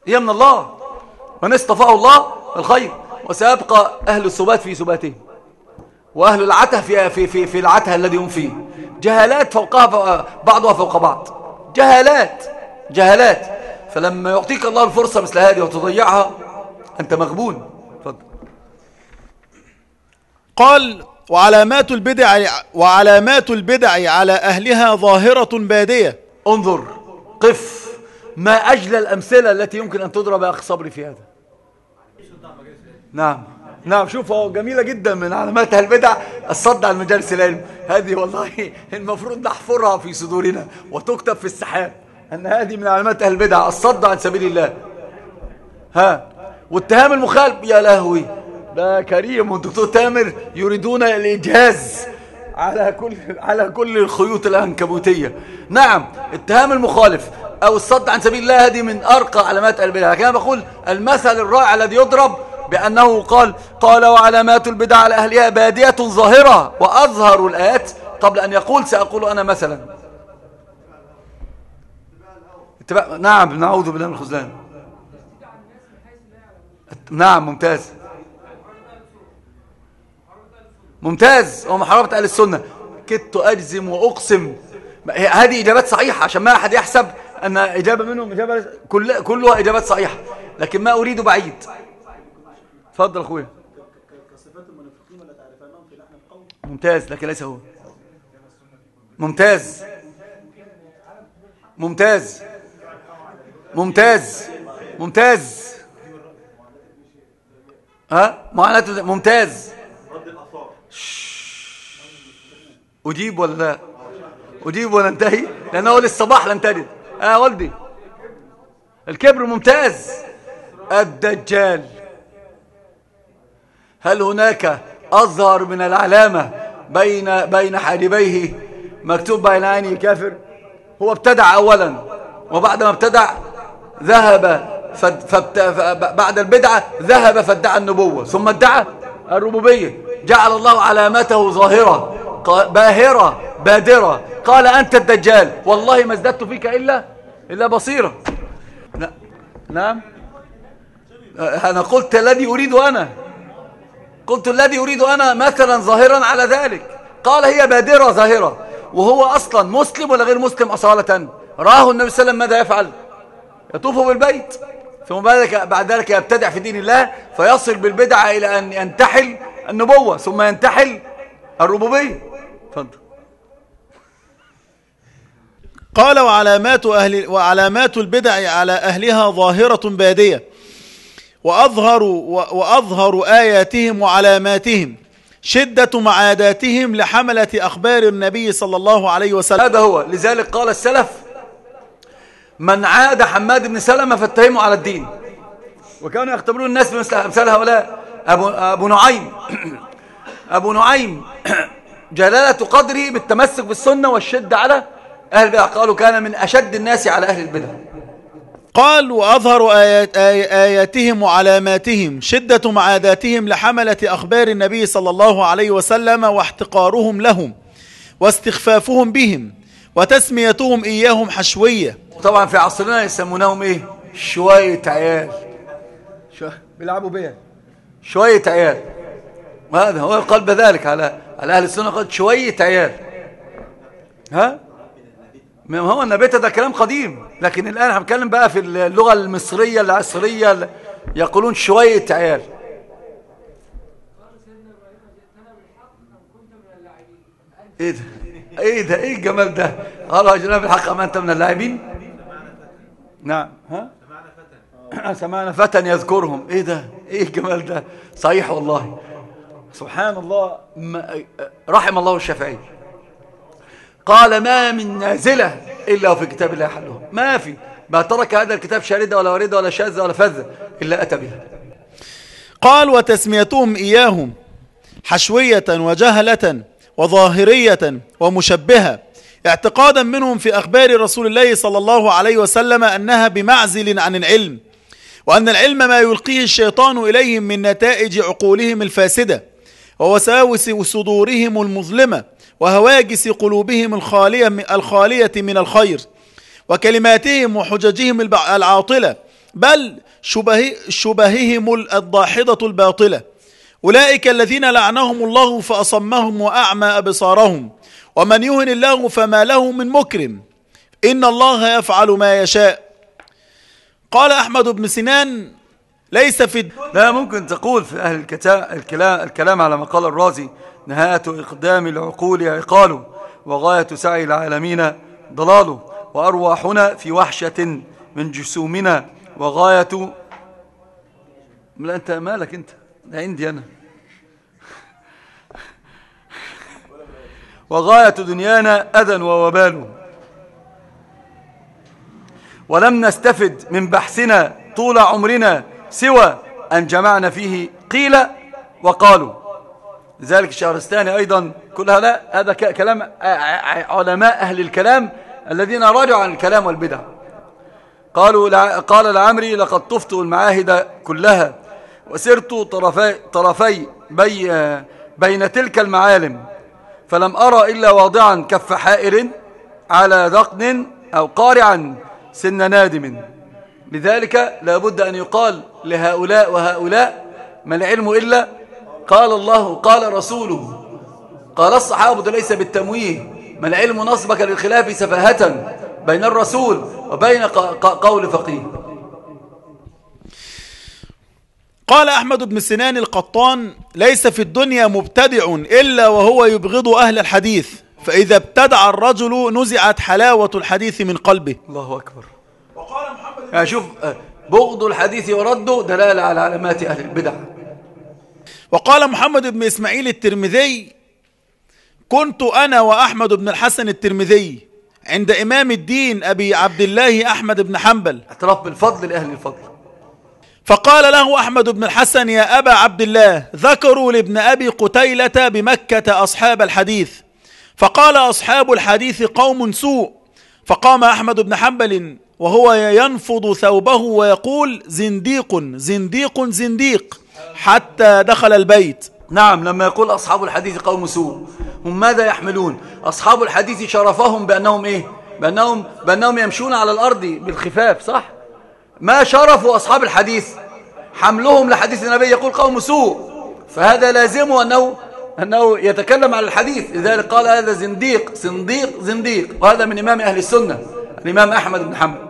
هي من الله. من اصطفاه الله الخير. وسيبقى أهل السبات في سباتهم. وأهل العته في, في, في, في العته الذي هم فيه. جهالات فوقها بعضها فوق بعض. جهالات جهالات. فلما يعطيك الله الفرصة مثل هذه وتضيعها أنت مغبون. فضل. قال وعلامات البدع وعلامات البدع على أهلها ظاهرة بادية. انظر قف. ما أجل الأمثلة التي يمكن أن تضرب أخ صبري في هذا؟ نعم. نعم شوف هو جميلة جدا من علامات البدع الصد على المجالس العلم. هذه والله المفروض نحفرها في صدورنا وتكتب في السحاب أن هذه من علامات البدع الصد عن سبيل الله. ها واتهام المخالف يا لهوي ده كريم. والدكتور تامر يريدون الإجهاز على كل على كل الخيوط العنكبوتية. نعم اتهام المخالف أو الصد عن سبيل الله هذه من أرقى علامات البدع. لكن أنا بقول المثل الرائع الذي يضرب بأنه قال قال وعلامات البدع على أهلها بادية ظاهرة وأظهر الآيات قبل أن يقول سأقول أنا مثلا. نعم نعوذ بالله من الخزلان نعم ممتاز. ممتاز ومحاربة أهل السنة. كدت أجزم وأقسم. هذه إجابات صحيحة عشان ما أحد يحسب أن إجابة منهم إجابة كل كلها إجابات صحيحة. لكن ما أريد بعيد. تفضل أخويا. كصفات المنافقين ولا تعرفانهم في لحن القول؟ ممتاز لكن ليس هو. ممتاز. ممتاز. ممتاز. ممتاز. ها؟ معاناة ممتاز. أجيب ولا لا أجيب ولا أنتهي؟ لأنه للصباح لن تجد. آه ولدي الكبر ممتاز. الدجال. هل هناك أظهر من العلامة بين بين حاجبيه مكتوب بين عينه كافر؟ هو ابتدع أولا وبعد ما ابتدع ذهب بعد البدعة ذهب فادعى النبوة ثم ادعى الربوبية. جعل الله علامته ظاهرة باهرة بادرة. قال أنت الدجال. والله ما ازددت فيك إلا إلا بصيرة. نعم؟ أنا قلت الذي أريد أنا. قلت الذي أريد أنا مثلا ظاهرا على ذلك. قال هي بادرة ظاهرة وهو أصلا مسلم ولا غير مسلم أصالة؟ راه النبي صلى الله عليه وسلم ماذا يفعل؟ يطوف بالبيت ثم بعد ذلك يبتدع في دين الله فيصل بالبدعة إلى أن ينتحل النبوة ثم ينتحل الربوبية. فضل. قال وعلامات, أهل وعلامات البدع على أهلها ظاهرة بادية. وأظهر, وأظهر آياتهم وعلاماتهم شدة معاداتهم لحملة أخبار النبي صلى الله عليه وسلم. هذا هو لذلك قال السلف من عاد حماد بن سلمة فاتهموا على الدين. وكانوا يختبرون الناس بمثل أمثال هؤلاء. أبو, أبو نعيم أبو نعيم جلالة قدره بالتمسك بالسنة والشد على أهل البدع. قالوا كان من أشد الناس على أهل البدع. قال وأظهر آيات آي- آياتهم وعلاماتهم شدة معاداتهم لحملة أخبار النبي صلى الله عليه وسلم واحتقارهم لهم واستخفافهم بهم وتسميتهم إياهم حشوية. طبعا في عصرنا يسمونهم إيه؟ شوية عيال. شو... بيلعبوا بيها شوية عيال. وهذا هو قال بذلك على على أهل السنة قال شوية عيال. ها؟ ما هو النبيتة ده كلام قديم لكن الآن هنتكلم بقى في اللغة المصرية العصرية يقولون شوية عيال. إيه ده؟ إيه ده؟ إيه الجمال ده؟ قالوا يا جناب الحق اما انت من اللاعبين؟ نعم. ها؟ سمعنا فتى يذكرهم. إيه ده؟ إيه الجمال ده؟ صحيح والله. سبحان الله. رحم الله الشافعي. قال ما من نازلة إلا وفي كتاب الله حلها. ما في. ما ترك هذا الكتاب شاردة ولا واردة ولا شاذة ولا فذة إلا أتى بها قال وتسميتهم إياهم حشوية وجهلة وظاهرية ومشبهة اعتقادا منهم في أخبار رسول الله صلى الله عليه وسلم أنها بمعزل عن العلم وأن العلم ما يلقيه الشيطان إليهم من نتائج عقولهم الفاسدة ووساوس صدورهم المظلمة وهواجس قلوبهم الخالية الخالية من الخير وكلماتهم وحججهم العاطلة بل شبه شبههم الضاحضة الباطلة. أولئك الذين لعنهم الله فأصمهم وأعمى أبصارهم ومن يهن الله فما له من مكرم. إن الله يفعل ما يشاء. قال أحمد بن سنان ليس في لا ممكن تقول في أهل الكتا... الكلام... الكلام على ما قال الرازي نهاية إقدام العقول عقال وغاية سعي العالمين ضلال وأرواحنا في وحشة من جسومنا وغاية لا أنت مالك أنت؟ ده عندي أنا. وغاية دنيانا أذى ووبال. ولم نستفد من بحثنا طول عمرنا سوى أن جمعنا فيه قيل وقالوا. لذلك الشهرستاني أيضا كل هذا هذا كلام علماء أهل الكلام الذين راجعوا عن الكلام والبدع. قالوا قال العمري لقد طفت المعاهد كلها وسرت طرفي, طرفي بي بين تلك المعالم فلم أرى إلا واضعا كف حائر على ذقن أو قارعا سن نادم. لذلك لابد أن يقال لهؤلاء وهؤلاء ما العلم إلا قال الله قال رسوله. قال الصحابة ليس بالتمويه. ما العلم نصبك للخلاف سفاهة بين الرسول وبين قول فقيه. قال أحمد بن سنان القطان ليس في الدنيا مبتدع إلا وهو يبغض أهل الحديث فإذا ابتدع الرجل نزعت حلاوة الحديث من قلبه. الله أكبر. يعني شوف آه، بغض الحديث ورده دلالة على علامات أهل البدع. وقال محمد بن إسماعيل الترمذي كنت أنا وأحمد بن الحسن الترمذي عند إمام الدين أبي عبد الله أحمد بن حنبل. اعتراف بالفضل لأهل الفضل. فقال له أحمد بن الحسن يا أبا عبد الله ذكروا لابن أبي قتيلة بمكة أصحاب الحديث. فقال أصحاب الحديث قوم سوء. فقام أحمد بن حنبل وهو ينفض ثوبه ويقول زنديق زنديق زنديق. حتى دخل البيت. نعم لما يقول أصحاب الحديث قوم سوء. هم ماذا يحملون؟ أصحاب الحديث شرفهم بأنهم إيه؟ بأنهم, بأنهم يمشون على الأرض بالخفاف صح؟ ما شرفوا أصحاب الحديث؟ حملهم لحديث النبي يقول قوم سوء. فهذا لازمه أنه أنه يتكلم على الحديث. لذلك قال هذا زنديق زنديق زنديق. وهذا من إمام أهل السنة الإمام أحمد بن حنبل.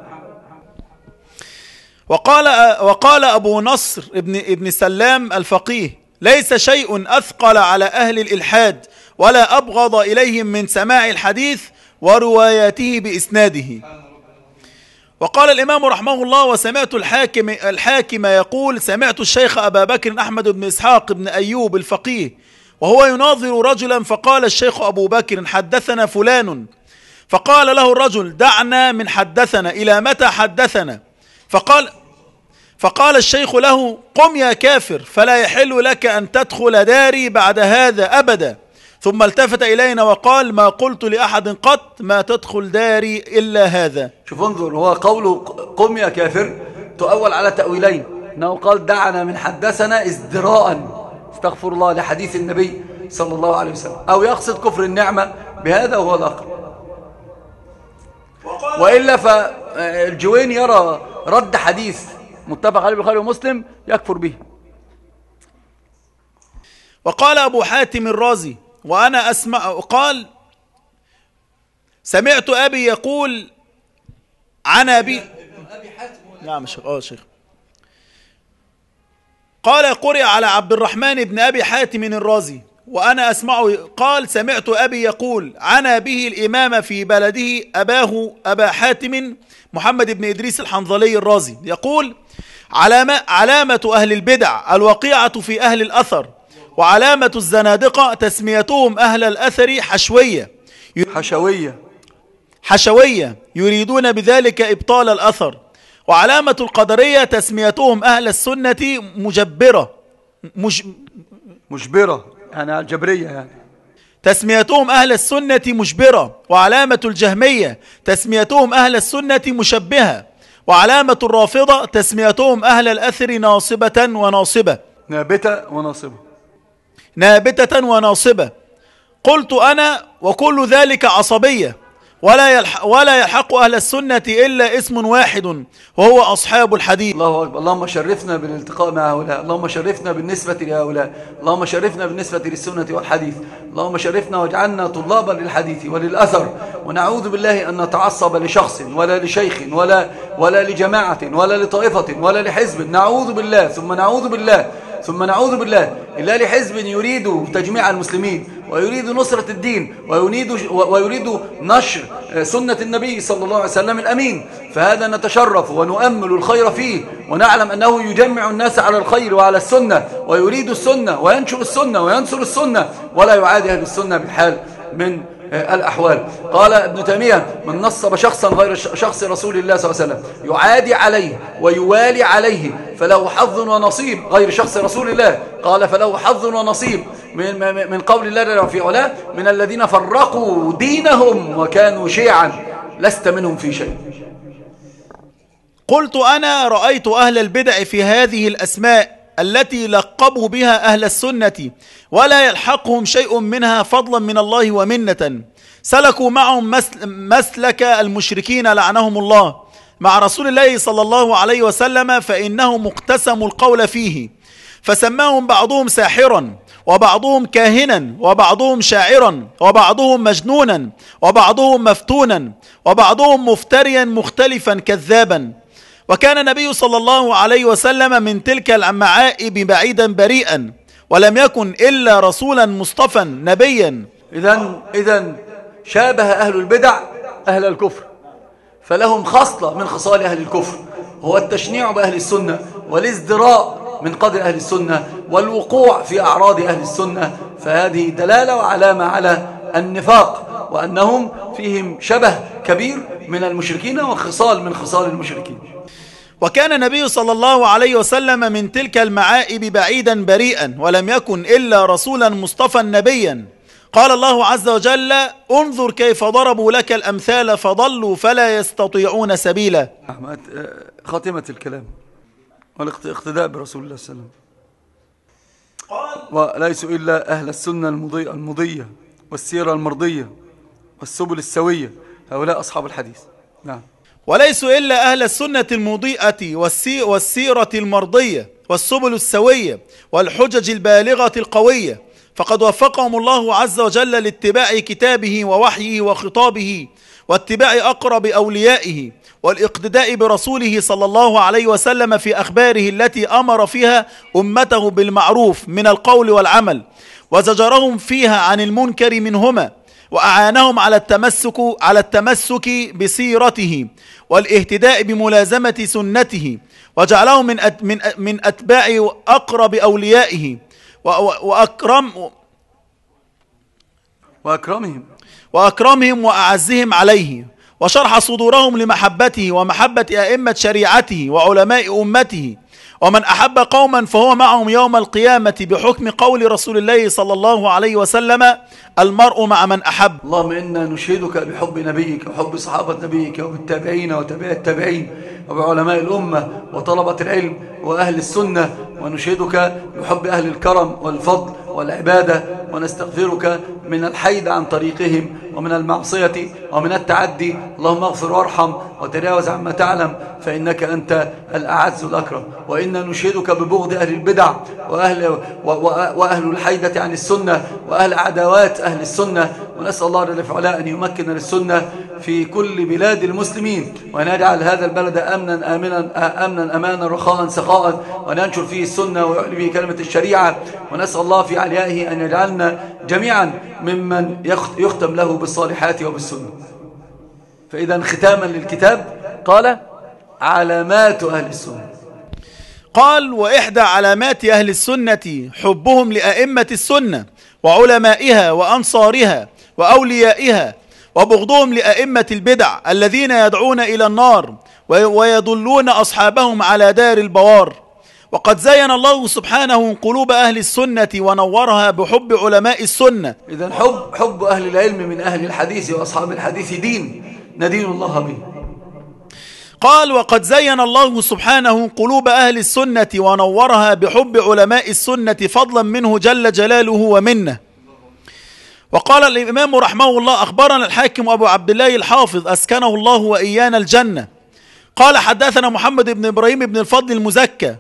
وقال وقال أبو نصر ابن ابن سلام الفقيه ليس شيء أثقل على أهل الإلحاد ولا أبغض إليهم من سماع الحديث ورواياته بإسناده. وقال الإمام رحمه الله وسمعت الحاكم, الحاكم يقول سمعت الشيخ أبا بكر أحمد بن إسحاق بن أيوب الفقيه وهو يناظر رجلا فقال الشيخ أبو بكر حدثنا فلان. فقال له الرجل دعنا من حدثنا إلى متى حدثنا؟ فقال فقال الشيخ له قم يا كافر فلا يحل لك أن تدخل داري بعد هذا أبدا. ثم التفت إلينا وقال ما قلت لأحد قط ما تدخل داري إلا هذا. شوف انظر هو قوله قم يا كافر تؤول على تأويلين إنه قال دعنا من حدثنا ازدراء. استغفر الله لحديث النبي صلى الله عليه وسلم. أو يقصد كفر النعمة بهذا وهو الأقرب وإلا فالجوين يرى رد حديث متفق عليه البخاري ومسلم يكفر به. وقال أبو حاتم الرازي وأنا أسمع قال سمعت أبي يقول عن أبي نعم شيخ آه شيخ. قال قرئ على عبد الرحمن بن أبي حاتم الرازي. وأنا أسمعه قال سمعت أبي يقول عنا به الإمام في بلده أباه أبا حاتم محمد بن إدريس الحنظلي الرازي. يقول علامة, علامة أهل البدع الوقيعة في أهل الأثر وعلامة الزنادقة تسميتهم أهل الأثر حشوية. حشوية. حشوية. يريدون بذلك إبطال الأثر. وعلامة القدرية تسميتهم أهل السنة مجبرة. مج... مجبرة. يعني الجبرية يعني. تسميتهم أهل السنة مجبرة وعلامة الجهمية تسميتهم أهل السنة مشبهة وعلامة الرافضة تسميتهم أهل الأثر ناصبة وناصبة. نابتة وناصبة. نابتة وناصبة. قلت أنا وكل ذلك عصبية. ولا يلحق, ولا يلحق أهل السنة إلا اسم واحد وهو أصحاب الحديث. الله أكبر. اللهم شرفنا بالالتقاء مع هؤلاء. اللهم شرفنا بالنسبة لهؤلاء. اللهم شرفنا بالنسبة للسنة والحديث. اللهم شرفنا واجعلنا طلابا للحديث وللأثر. ونعوذ بالله أن نتعصب لشخص ولا لشيخ ولا, ولا لجماعة ولا لطائفة ولا لحزب. نعوذ بالله. ثم نعوذ بالله. ثم نعوذ بالله. إلا لحزب يريد تجميع المسلمين. ويريد نصرة الدين ويريد, ويريد نشر سنة النبي صلى الله عليه وسلم الأمين. فهذا نتشرف ونؤمل الخير فيه ونعلم أنه يجمع الناس على الخير وعلى السنة ويريد السنة وينشر السنة وينصر السنة ولا يعادي أهل السنة بالحال من الأحوال. قال ابن تيمية من نصب شخصا غير شخص رسول الله صلى الله عليه وسلم يعادي عليه ويوالي عليه فله حظ ونصيب غير شخص رسول الله. قال فله حظ ونصيب. من, من قول الله في علاه من الذين فرقوا دينهم وكانوا شيعا لست منهم في شيء. قلت أنا رأيت أهل البدع في هذه الأسماء التي لقبوا بها أهل السنة ولا يلحقهم شيء منها فضلا من الله ومنة. سلكوا معهم مسلك المشركين لعنهم الله مع رسول الله صلى الله عليه وسلم فإنه مقتسم القول فيه. فسماهم بعضهم ساحرا وبعضهم كاهنا وبعضهم شاعرا وبعضهم مجنونا وبعضهم مفتونا وبعضهم مفتريا مختلفا كذابا. وكان النبي صلى الله عليه وسلم من تلك المعائب بعيدا بريئا ولم يكن إلا رسولا مصطفى نبيا. إذا إذا شابه أهل البدع أهل الكفر فلهم خصلة من خصال أهل الكفر. هو التشنيع بأهل السنة والازدراء من قدر أهل السنة والوقوع في أعراض أهل السنة. فهذه دلالة وعلامة على النفاق وأنهم فيهم شبه كبير من المشركين وخصال من خصال المشركين. وكان النبي صلى الله عليه وسلم من تلك المعائب بعيدا بريئا ولم يكن إلا رسولا مصطفى نبيا. قال الله عز وجل انظر كيف ضربوا لك الأمثال فضلوا فلا يستطيعون سبيلا. خاتمة الكلام والاقتداء برسول الله صلى الله عليه وسلم. وليسوا إلا أهل السنة المضية, المضية والسيرة المرضية والسبل السوية. هؤلاء أصحاب الحديث. نعم. وليسوا إلا أهل السنة المضيئة والسي والسيرة المرضية والسبل السوية والحجج البالغة القوية. فقد وفقهم الله عز وجل لاتباع كتابه ووحيه وخطابه واتباع أقرب أوليائه والإقتداء برسوله صلى الله عليه وسلم في أخباره التي أمر فيها أمته بالمعروف من القول والعمل. وزجرهم فيها عن المنكر منهما وأعانهم على التمسك على التمسك بسيرته والاهتداء بملازمة سنته وجعلهم من من من أتباع أقرب أوليائه وأكرم وأكرمهم. وأكرمهم وأعزهم عليه وشرح صدورهم لمحبته ومحبة أئمة شريعته وعلماء أمته ومن أحب قوما فهو معهم يوم القيامة بحكم قول رسول الله صلى الله عليه وسلم المرء مع من أحب. اللهم إنا نشهدك بحب نبيك وحب صحابة نبيك وبالتابعين وتابع التابعين وبعلماء الأمة وطلبة العلم وأهل السنة ونشهدك بحب أهل الكرم والفضل والعبادة ونستغفرك من الحيد عن طريقهم ومن المعصية ومن التعدي. اللهم اغفر وارحم وتجاوز عما تعلم فإنك أنت الأعز الأكرم. وإنا نشهدك ببغض أهل البدع وأهل, وأهل الحيدة عن السنة وأهل عداوات السنة ونسأل الله جل في علاه أن يمكن للسنة في كل بلاد المسلمين وأن يجعل هذا البلد أمنا آمنا أمنا أمانا رخاء سخاء وأن ينشر فيه السنة ويعلي به كلمة الشريعة. ونسأل الله في عليائه أن يجعلنا جميعا ممن يخت- يختم له بالصالحات وبالسنة. فإذا ختاما للكتاب قال علامات أهل السنة. قال وإحدى علامات أهل السنة حبهم لأئمة السنة وعلمائها وأنصارها وأوليائها وبغضهم لأئمة البدع الذين يدعون إلى النار وي- ويضلون أصحابهم على دار البوار. وقد زين الله سبحانه قلوب أهل السنة ونورها بحب علماء السنة. إذا حب حب أهل العلم من أهل الحديث وأصحاب الحديث دين. ندين الله به. قال وقد زين الله سبحانه قلوب أهل السنة ونورها بحب علماء السنة فضلا منه جل جلاله ومنه. وقال الإمام رحمه الله أخبرنا الحاكم أبو عبد الله الحافظ أسكنه الله وإيانا الجنة. قال حدثنا محمد بن إبراهيم بن الفضل المزكى.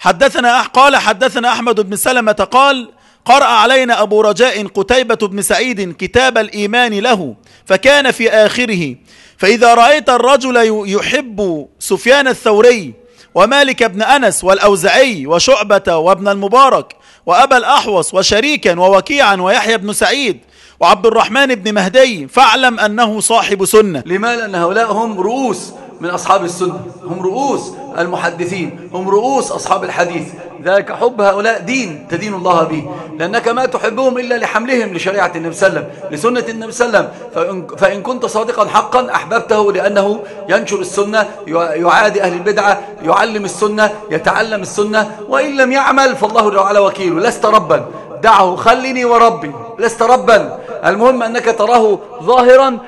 حدثنا أح قال حدثنا أحمد بن سلمة قال قرأ علينا أبو رجاء قتيبة بن سعيد كتاب الإيمان له فكان في آخره. فإذا رأيت الرجل يحب سفيان الثوري ومالك بن أنس والأوزعي وشعبة وابن المبارك وأبا الأحوص وشريكا ووكيعا ويحيى بن سعيد وعبد الرحمن بن مهدي فاعلم أنه صاحب سنة. لما لأن هؤلاء هم رؤوس من أصحاب السنة. هم رؤوس المحدثين. هم رؤوس أصحاب الحديث. ذلك حب هؤلاء دين تدين الله به. لأنك ما تحبهم إلا لحملهم لشريعة النبي صلى الله عليه وسلم لسنة النبي صلى الله عليه وسلم. فإن, كنت صادقا حقا أحببته لأنه ينشر السنة يعادي أهل البدعة يعلم السنة يتعلم السنة. وإن لم يعمل فالله وعلا وكيله لست ربا. دعه خلني وربي. لست ربا. المهم أنك تراه ظاهرا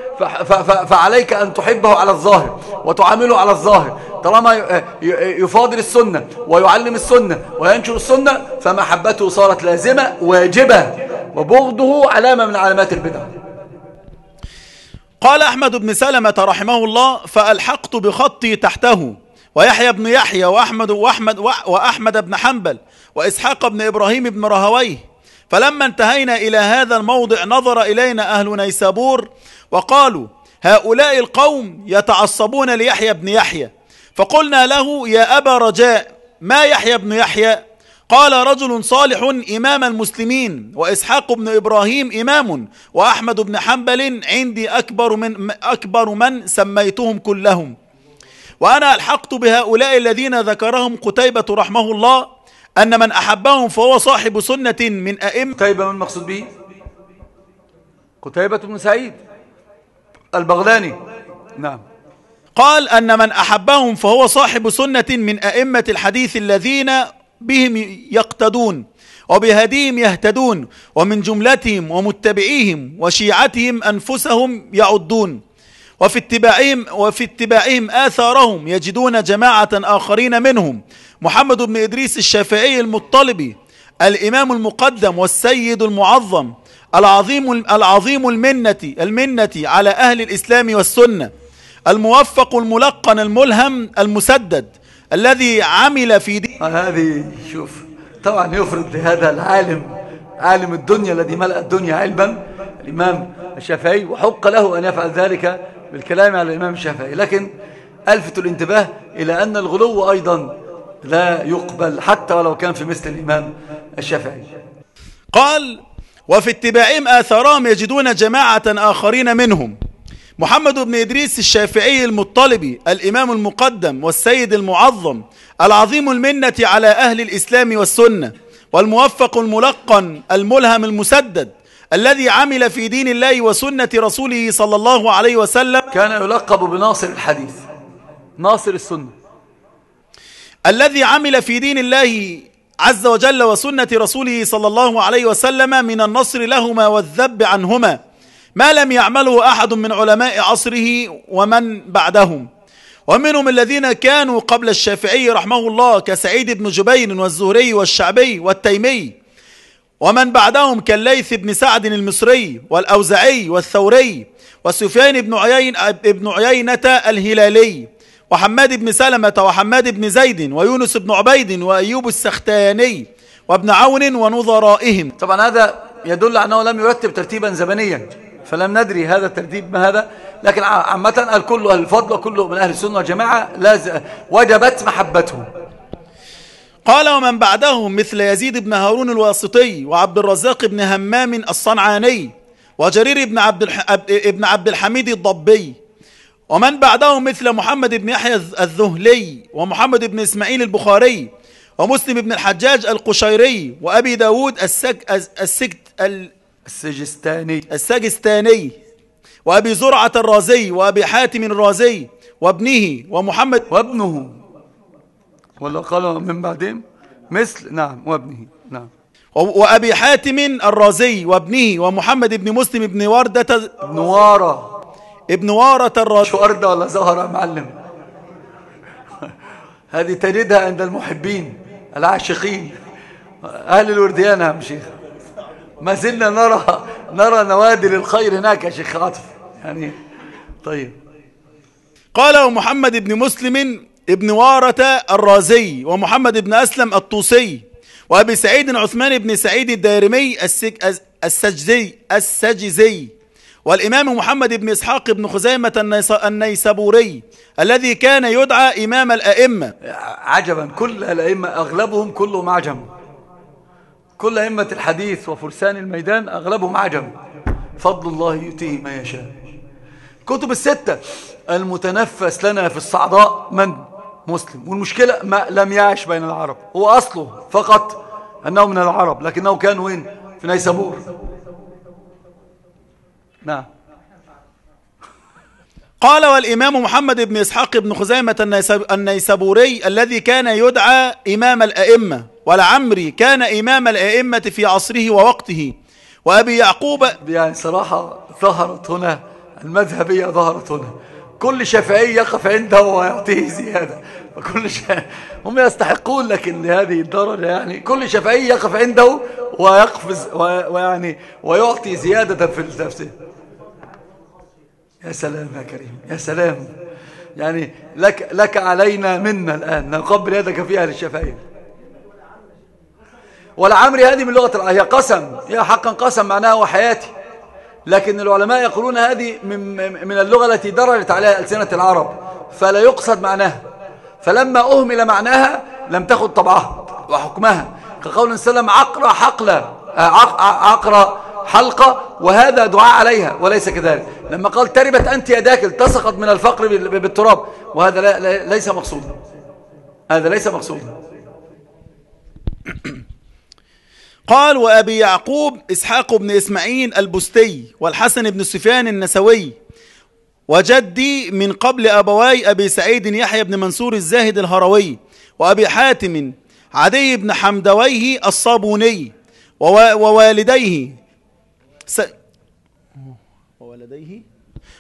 فعليك أن تحبه على الظاهر وتعامله على الظاهر. طالما يفاضل السنة ويعلم السنة وينشر السنة فمحبته صارت لازمة واجبة وبغضه علامة من علامات البدع. قال أحمد بن سلمة رحمه الله فألحقت بخطي تحته ويحيى بن يحيى وأحمد وأحمد وأحمد بن حنبل وإسحاق بن إبراهيم بن رهويه فلما انتهينا إلى هذا الموضع نظر إلينا أهل نيسابور وقالوا هؤلاء القوم يتعصبون ليحيى بن يحيى. فقلنا له يا أبا رجاء ما يحيى بن يحيى؟ قال رجل صالح إمام المسلمين وإسحاق بن إبراهيم إمام وأحمد بن حنبل عندي أكبر من, أكبر من سميتهم كلهم. وأنا ألحقت بهؤلاء الذين ذكرهم قتيبة رحمه الله أن من أحبهم فهو صاحب سنة من أئمة قتيبة من المقصود به؟ قتيبة بن سعيد البغلاني نعم. قال أن من أحبهم فهو صاحب سنة من أئمة الحديث الذين بهم يقتدون وبهديهم يهتدون ومن جملتهم ومتبعيهم وشيعتهم أنفسهم يعدون وفي اتباعهم وفي اتباعهم آثارهم يجدون جماعة آخرين منهم محمد بن إدريس الشافعي المطلبي الإمام المقدم والسيد المعظم العظيم العظيم المنة المنة على أهل الإسلام والسنة الموفق الملقن الملهم المسدد الذي عمل في دين هذه شوف طبعا يفرض هذا العالم عالم الدنيا الذي ملأ الدنيا علما الإمام الشافعي وحق له أن يفعل ذلك بالكلام على الإمام الشافعي. لكن ألفت الانتباه إلى أن الغلو أيضا لا يقبل حتى ولو كان في مثل الإمام الشافعي. قال وفي اتباعهم آثارهم يجدون جماعة آخرين منهم. محمد بن إدريس الشافعي المطلبي الإمام المقدم والسيد المعظم العظيم المنة على أهل الإسلام والسنة والموفق الملقن الملهم المسدد الذي عمل في دين الله وسنة رسوله صلى الله عليه وسلم. كان يلقب بناصر الحديث ناصر السنة. الذي عمل في دين الله عز وجل وسنة رسوله صلى الله عليه وسلم من النصر لهما والذب عنهما ما لم يعمله أحد من علماء عصره ومن بعدهم. ومنهم الذين كانوا قبل الشافعي رحمه الله كسعيد بن جبير والزهري والشعبي والتيمي ومن بعدهم كالليث بن سعد المصري والأوزعي والثوري وسفيان بن عيين عيينة الهلالي. وحماد بن سلمة وحماد بن زيد ويونس بن عبيد وأيوب السختياني وابن عون ونظرائهم طبعا هذا يدل على أنه لم يرتب ترتيبا زمنيا فلم ندري هذا الترتيب ما هذا لكن عامة الكل الفضل وكل من أهل السنة والجماعة. وجبت محبته قال ومن بعدهم مثل يزيد بن هارون الواسطي وعبد الرزاق بن همام الصنعاني وجرير بن عبد, الح... ابن عبد الحميد الضبي ومن بعدهم مثل محمد بن يحيى الذهلي ومحمد بن إسماعيل البخاري ومسلم بن الحجاج القشيري وأبي داود السج... السجت ال... السجستاني. السجستاني وأبي زرعة الرازي وأبي حاتم الرازي وابنه ومحمد وابنه. ولا قالوا من بعدين؟ مثل نعم وابنه نعم. وأبي حاتم الرازي وابنه ومحمد بن مسلم بن وردة ابن وارة ابن وارة الرازي شو وردة ولا زهرة معلم؟ هذه تجدها عند المحبين العاشقين. أهل الورديان يا شيخ. ما زلنا نرى نرى نوادر الخير هناك يا شيخ عاطف. يعني طيب. قال ومحمد بن مسلم ابن وارة الرازي ومحمد بن أسلم الطوسي وأبي سعيد عثمان بن سعيد الدارمي السجزي السجزي. والإمام محمد بن إسحاق بن خزيمة النيسابوري الذي كان يدعى إمام الأئمة. عجبا. كل الأئمة أغلبهم كلهم عجم. كل أئمة الحديث وفرسان الميدان أغلبهم عجم. فضل الله يؤتيه ما يشاء. كتب الستة المتنفس لنا في الصعداء من؟ مسلم. والمشكلة ما لم يعش بين العرب. هو أصله فقط أنه من العرب لكنه كان وين؟ في نيسابور. نعم. قال والإمام محمد بن إسحاق بن خزيمة النيسابوري الذي كان يدعى إمام الأئمة ولعمري كان إمام الأئمة في عصره ووقته. وأبي يعقوب يعني صراحة ظهرت هنا المذهبية ظهرت هنا. كل شافعي يقف عنده ويعطيه زيادة. وكل شا... هم يستحقون لكن لهذه الدرجة يعني كل شافعي يقف عنده ويقفز ويعني ويعطي زيادة في التفسير. يا سلام يا كريم يا سلام. يعني لك, لك علينا منا الآن نقبل يدك في أهل الشفاعية والعمري هذه من لغة هي قسم هي حقا قسم معناها وحياتي لكن العلماء يقولون هذه من, من اللغة التي درجت عليها ألسنة العرب فلا يقصد معناها. فلما أهمل معناها لم تأخذ طبعها وحكمها. كقول سلم عقرى حقلة عقرى حلقة وهذا دعاء عليها وليس كذلك. لما قال تربت أنت يداك التصقت من الفقر بالتراب وهذا ليس مقصودا هذا ليس مقصودا قال وأبي يعقوب إسحاق بن إسماعيل البستي والحسن بن سفيان النسوي وجدي من قبل أبواي أبي سعيد يحيى بن منصور الزاهد الهروي وأبي حاتم عدي بن حمدويه الصابوني ووالديه. س... وولديه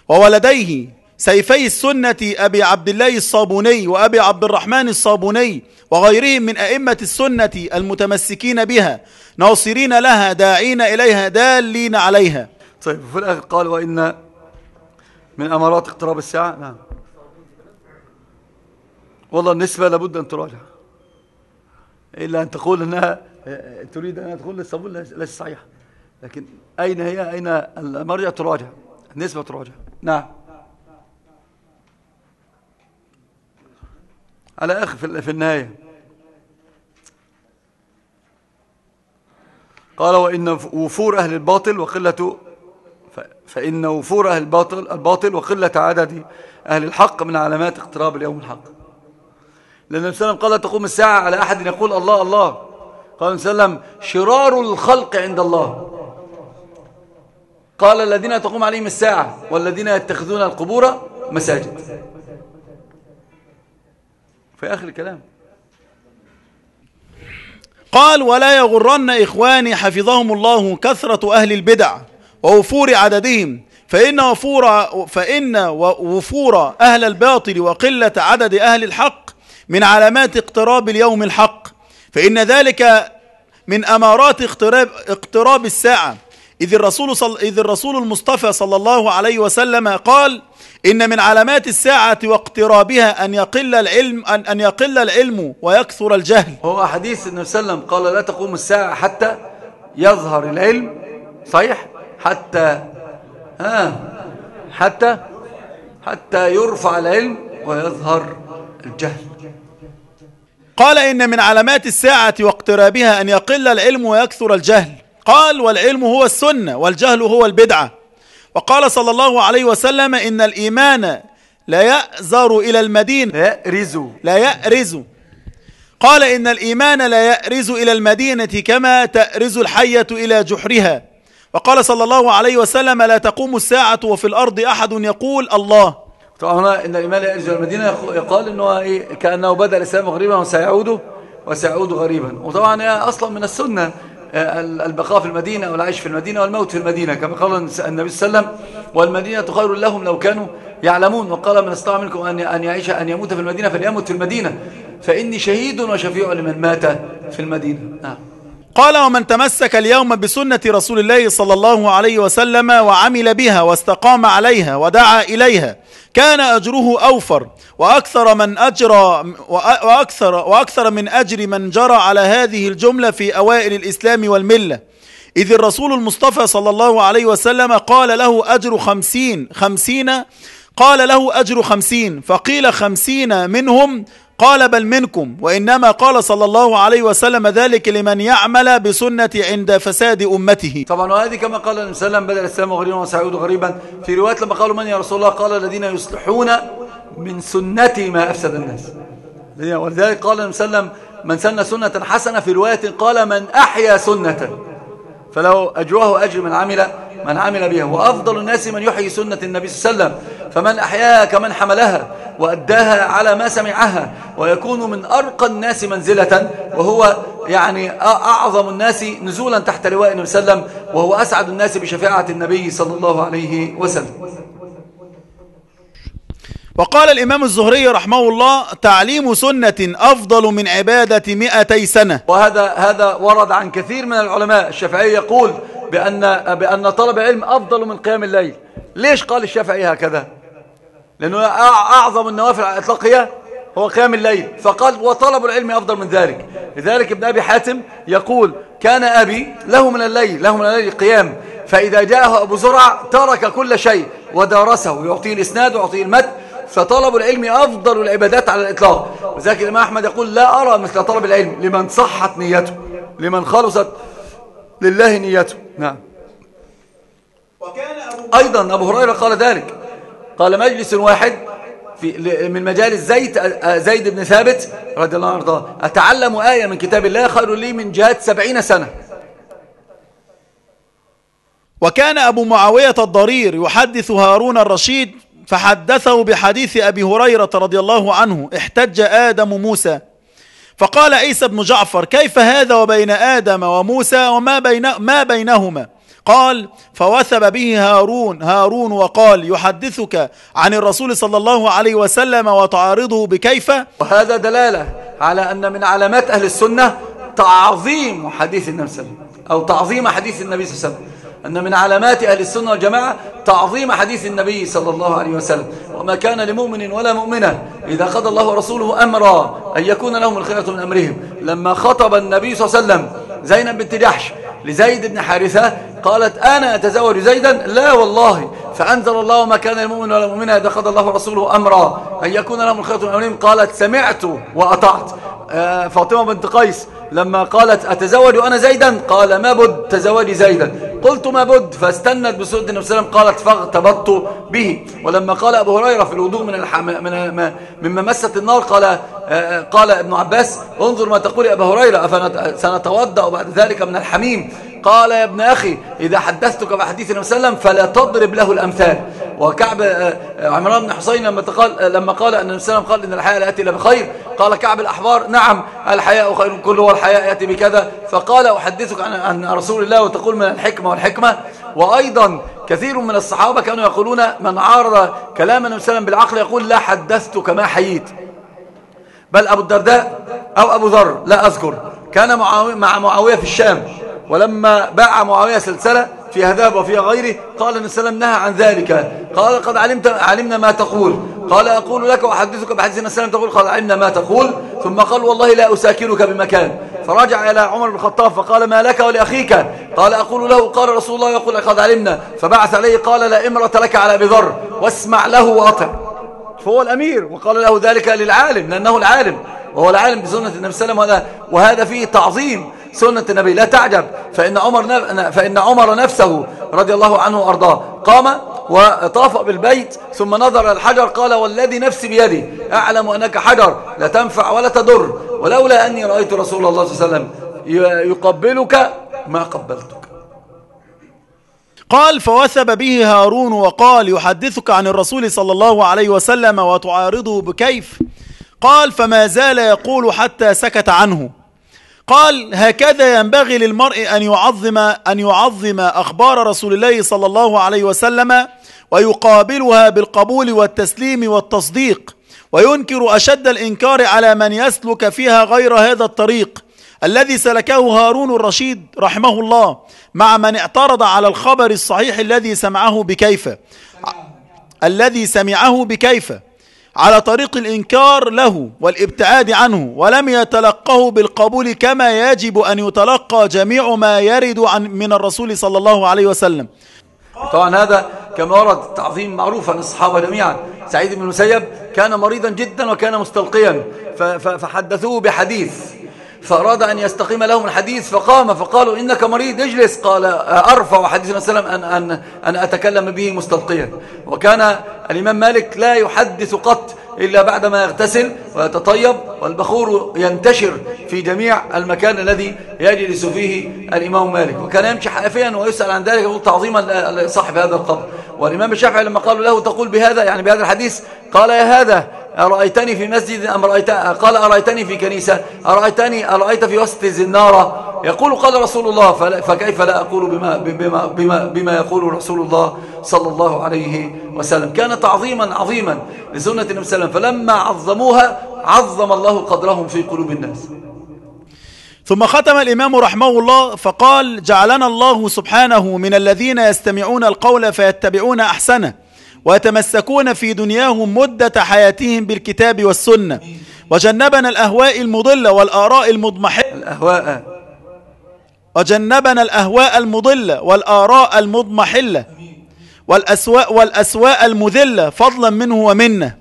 وولديه سيفي السنة أبي عبد الله الصابوني وأبي عبد الرحمن الصابوني وغيرهم من أئمة السنة المتمسكين بها ناصرين لها داعين إليها دالين عليها. طيب في الآخر قال وإن من أمارات اقتراب الساعة؟ نعم. والله النسبة لابد أن تراجع. إلا أن تقول أنها تريد أن تقول للصابون ليس صحيح. لكن أين هي؟ أين المرجع تراجع؟ النسبة تراجع. نعم. على آخر في النهاية. قال وإن وفور أهل الباطل وقلة فإن وفور أهل الباطل, الباطل وقلة عدد أهل الحق من علامات اقتراب اليوم الحق. لأن النبي صلى الله عليه وسلم قال تقوم الساعة على أحد يقول الله الله. قال النبي صلى الله عليه وسلم شرار الخلق عند الله. قال الذين تقوم عليهم الساعة والذين يتخذون القبور مساجد. في آخر الكلام. قال ولا يغرن إخواني حفظهم الله كثرة أهل البدع ووفور عددهم فإن وفور, فإن وفور أهل الباطل وقلة عدد أهل الحق من علامات اقتراب اليوم الحق فإن ذلك من أمارات اقتراب, اقتراب الساعة. إذ الرسول, صل إذ الرسول المصطفى صلى الله عليه وسلم قال إن من علامات الساعة واقترابها أن يقل العلم أن, أن يقل العلم ويكثر الجهل. هو حديث النبي صلى الله عليه وسلم قال لا تقوم الساعة حتى يظهر العلم صحيح؟ حتى ها؟ حتى حتى يرفع العلم ويظهر الجهل. قال إن من علامات الساعة واقترابها أن يقل العلم ويكثر الجهل. قال والعلم هو السنة والجهل هو البدعة. وقال صلى الله عليه وسلم إن الإيمان لا يأزر إلى المدينة لا يأرز. لا يأرز. قال إن الإيمان لا يأرز إلى المدينة كما تأرز الحية إلى جحرها. وقال صلى الله عليه وسلم لا تقوم الساعة وفي الأرض أحد يقول الله. طبعا هنا إن الإيمان لا إلى المدينة يقال إنه إيه كأنه بدأ الإسلام غريبا وسيعود وسيعود غريبا. وطبعا هي أصلا من السنة البقاء في المدينة والعيش في المدينة والموت في المدينة كما قال النبي صلى الله عليه وسلم والمدينة خير لهم لو كانوا يعلمون. وقال من استطاع منكم أن يعيش أن يموت في المدينة فليموت في المدينة فإني شهيد وشفيع لمن مات في المدينة. نعم. قال ومن تمسك اليوم بسنة رسول الله صلى الله عليه وسلم وعمل بها واستقام عليها ودعا إليها كان أجره أوفر وأكثر من أجرى وأكثر, وأكثر من أجر من جرى على هذه الجملة في أوائل الإسلام والملة. إذ الرسول المصطفى صلى الله عليه وسلم قال له أجر خمسين خمسين قال له أجر خمسين فقيل خمسين منهم قال بل منكم وإنما قال صلى الله عليه وسلم ذلك لمن يعمل بسنة عند فساد أمته. طبعا وهذه كما قال النبي صلى الله عليه وسلم بدأ الإسلام غريبا وسعود غريبا. في رواية لما قالوا من يا رسول الله؟ قال الذين يصلحون من سنتي ما أفسد الناس. ولذلك قال النبي صلى الله عليه وسلم من سن سنة حسنة في رواية قال من أحيا سنة. فلو أجره أجر من عمل من عمل بها. وأفضل الناس من يحيي سنة النبي صلى الله عليه وسلم. فمن أحياها كمن حملها وأداها على ما سمعها ويكون من أرقى الناس منزلة. وهو يعني أعظم الناس نزولا تحت لواء النبي صلى الله عليه وسلم. وهو أسعد الناس بشفاعة النبي صلى الله عليه وسلم. وقال الإمام الزهري رحمه الله تعليم سنة أفضل من عبادة مئتي سنة. وهذا هذا ورد عن كثير من العلماء. الشافعي يقول بأن, بأن طلب العلم أفضل من قيام الليل. ليش قال الشافعي هكذا؟ لأنه أعظم النوافل على الإطلاق هي هو قيام الليل. فقال وطلب العلم أفضل من ذلك. لذلك ابن أبي حاتم يقول كان أبي له من الليل له من الليل قيام. فإذا جاءه أبو زرع ترك كل شيء ودارسه يعطيه الإسناد ويعطيه المد فطلب العلم أفضل العبادات على الإطلاق. وذلك الإمام أحمد يقول لا أرى مثل طلب العلم لمن صحت نيته لمن خلصت لله نيته. نعم. وكان أبو أيضا أبو هريرة قال ذلك. قال مجلس واحد في من مجالس زيد زيد بن ثابت رضي الله عنه. أتعلم آية من كتاب الله خير لي من جهاد سبعين سنة. وكان أبو معاوية الضرير يحدث هارون الرشيد فحدثه بحديث أبي هريرة رضي الله عنه احتج آدم موسى. فقال عيسى بن جعفر كيف هذا وبين آدم وموسى وما بين ما بينهما؟ قال فوثب به هارون هارون وقال يحدثك عن الرسول صلى الله عليه وسلم وتعارضه بكيف؟ وهذا دلالة على أن من علامات أهل السنة تعظيم حديث النبي صلى الله عليه وسلم أو تعظيم حديث النبي صلى الله عليه وسلم. أن من علامات أهل السنة والجماعة تعظيم حديث النبي صلى الله عليه وسلم. وما كان لمؤمن ولا مؤمنة إذا قضى الله ورسوله أمرا أن يكون لهم الخيرة من أمرهم. لما خطب النبي صلى الله عليه وسلم زينب بنت جحش لزيد بن حارثة قالت أنا أتزوج زيدا؟ لا والله فأنزل الله ما كان المؤمن ولا مؤمنة إذا قضى الله ورسوله أمرا أن يكون لهم الخيرة من أمرهم قالت سمعت وأطعت. آه، فاطمة بنت قيس لما قالت أتزوج أنا زيدا؟ قال ما بد تزوجي زيدا. قلت ما بد فاستنت بسورة النبي صلى الله عليه وسلم قالت فاغتبطت به. ولما قال أبو هريرة في الوضوء من الحم... من مما مست النار قال آه، قال ابن عباس انظر ما تقول يا أبا هريرة سنتوضأ بعد ذلك من الحميم. قال يا ابن أخي إذا حدثتك بحديث النبي صلى الله عليه وسلم فلا تضرب له الأمثال. وكعب آه، عمران بن حسين لما قال لما قال أن النبي صلى الله عليه وسلم قال إن الحياة لا يأتي إلا بخير قال كعب الأحبار نعم الحياء خير كله والحياء يأتي بكذا. فقال أحدثك عن عن رسول الله وتقول من الحكمة والحكمة. وأيضا كثير من الصحابة كانوا يقولون من عارض كلام النبي صلى الله عليه وسلم بالعقل يقول لا حدثتك ما حييت. بل أبو الدرداء أو أبو ذر لا أذكر كان مع معاوية في الشام. ولما باع معاوية سلسلة فيها ذهب وفيها غيره قال النبي صلى الله عليه وسلم نهى عن ذلك. قال قد علمت علمنا ما تقول. قال أقول لك وأحدثك بحديث النبي صلى الله عليه وسلم تقول قد علمنا ما تقول. ثم قال والله لا أساكنك بمكان. فرجع إلى عمر بن الخطاب فقال ما لك ولأخيك؟ قال أقول له قال رسول الله يقول قد علمنا. فبعث عليه قال لا إمرة لك على أبي ذر واسمع له وأطع. فهو الأمير وقال له ذلك للعالم لأنه العالم وهو العالم بسنة النبي صلى الله عليه وسلم وهذا فيه تعظيم. سنة النبي لا تعجب. فإن عمر, فإن عمر نفسه رضي الله عنه وأرضاه. قام وطاف بالبيت ثم نظر الحجر قال والذي نفسي بيدي أعلم أنك حجر لا تنفع ولا تضر. ولولا أني رأيت رسول الله صلى الله عليه وسلم يقبلك ما قبلتك. قال فوثب به هارون وقال يحدثك عن الرسول صلى الله عليه وسلم وتعارضه بكيف. قال فما زال يقول حتى سكت عنه. قال هكذا ينبغي للمرء أن يعظم أن يعظم أخبار رسول الله صلى الله عليه وسلم ويقابلها بالقبول والتسليم والتصديق وينكر أشد الإنكار على من يسلك فيها غير هذا الطريق الذي سلكه هارون الرشيد رحمه الله مع من اعترض على الخبر الصحيح الذي سمعه بكيف الذي سمعه بكيف على طريق الإنكار له والإبتعاد عنه ولم يتلقه بالقبول كما يجب أن يتلقى جميع ما يرد عن من الرسول صلى الله عليه وسلم. طبعا هذا كما ورد تعظيم معروف عن الصحابة جميعا. سعيد بن المسيب كان مريضا جدا وكان مستلقيا. فحدثوه بحديث. فأراد أن يستقيم لهم الحديث فقام فقالوا إنك مريض اجلس. قال أرفع حديث وسلم أن, أن, أن أتكلم به مستلقيا. وكان الإمام مالك لا يحدث قط إلا بعدما يغتسل ويتطيب والبخور ينتشر في جميع المكان الذي يجلس فيه الإمام مالك. وكان يمشي حافيا ويسأل عن ذلك يقول تعظيما لصاحب هذا القبر. والإمام الشافعي لما قالوا له تقول بهذا يعني بهذا الحديث قال يا هذا أرأيتني في مسجد أم رأيت قال أرأيتني في كنيسة. أرأيتني أرأيت في وسط زنارة يقول قال رسول الله فكيف لا أقول بما, بما, بما, بما يقول رسول الله صلى الله عليه وسلم؟ كان تعظيما عظيما لسنة النبي صلى الله عليه وسلم. فلما عظموها عظم الله قدرهم في قلوب الناس. ثم ختم الإمام رحمه الله فقال جعلنا الله سبحانه من الذين يستمعون القول فيتبعون أحسنه. ويتمسكون في دنياهم مدة حياتهم بالكتاب والسنة. وجنبنا الأهواء المضلة والآراء المضمحلة. الأهواء. وجنبنا الأهواء المضلة والآراء المضمحلة. والأسواء, والأسواء المذلة فضلا منه ومنه.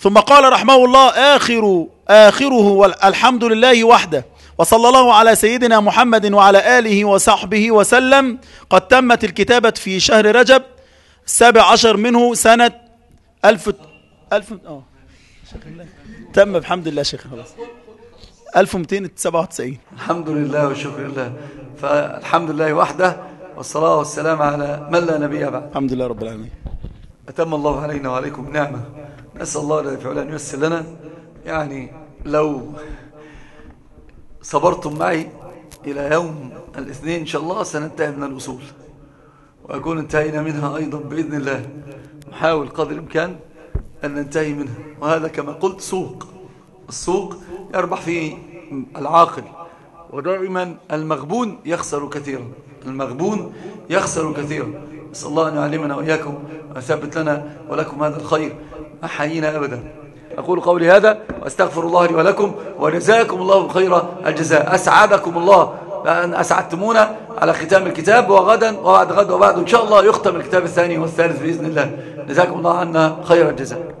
ثم قال رحمه الله آخر آخره والحمد لله وحده. وصلى الله على سيدنا محمد وعلى آله وصحبه وسلم. قد تمت الكتابة في شهر رجب. السابع عشر منه سنة ألف ألف آه. تم بحمد الله شيخ. خلاص. 1297 الحمد لله والشكر لله فالحمد لله وحده والصلاة والسلام على من لا نبي بعد. الحمد لله رب العالمين. أتم الله علينا وعليكم نعمة. نسأل الله الذي فعلا أن ييسر لنا. يعني لو صبرتم معي إلى يوم الاثنين إن شاء الله سننتهي من الوصول. وأكون انتهينا منها أيضا بإذن الله. نحاول قدر الإمكان أن ننتهي منها. وهذا كما قلت سوق. السوق يربح فيه العاقل. ودائما المغبون يخسر كثيرا. المغبون يخسر كثيرا. نسأل الله أن يعلمنا وإياكم ويثبت لنا ولكم هذا الخير. ما حيينا أبدا. أقول قولي هذا وأستغفر الله لي ولكم وجزاكم الله خير الجزاء. أسعدكم الله. لأن أسعدتمونا على ختام الكتاب وغدا وبعد غد وبعد إن شاء الله يختم الكتاب الثاني والثالث بإذن الله. جزاكم الله عنا خير الجزاء.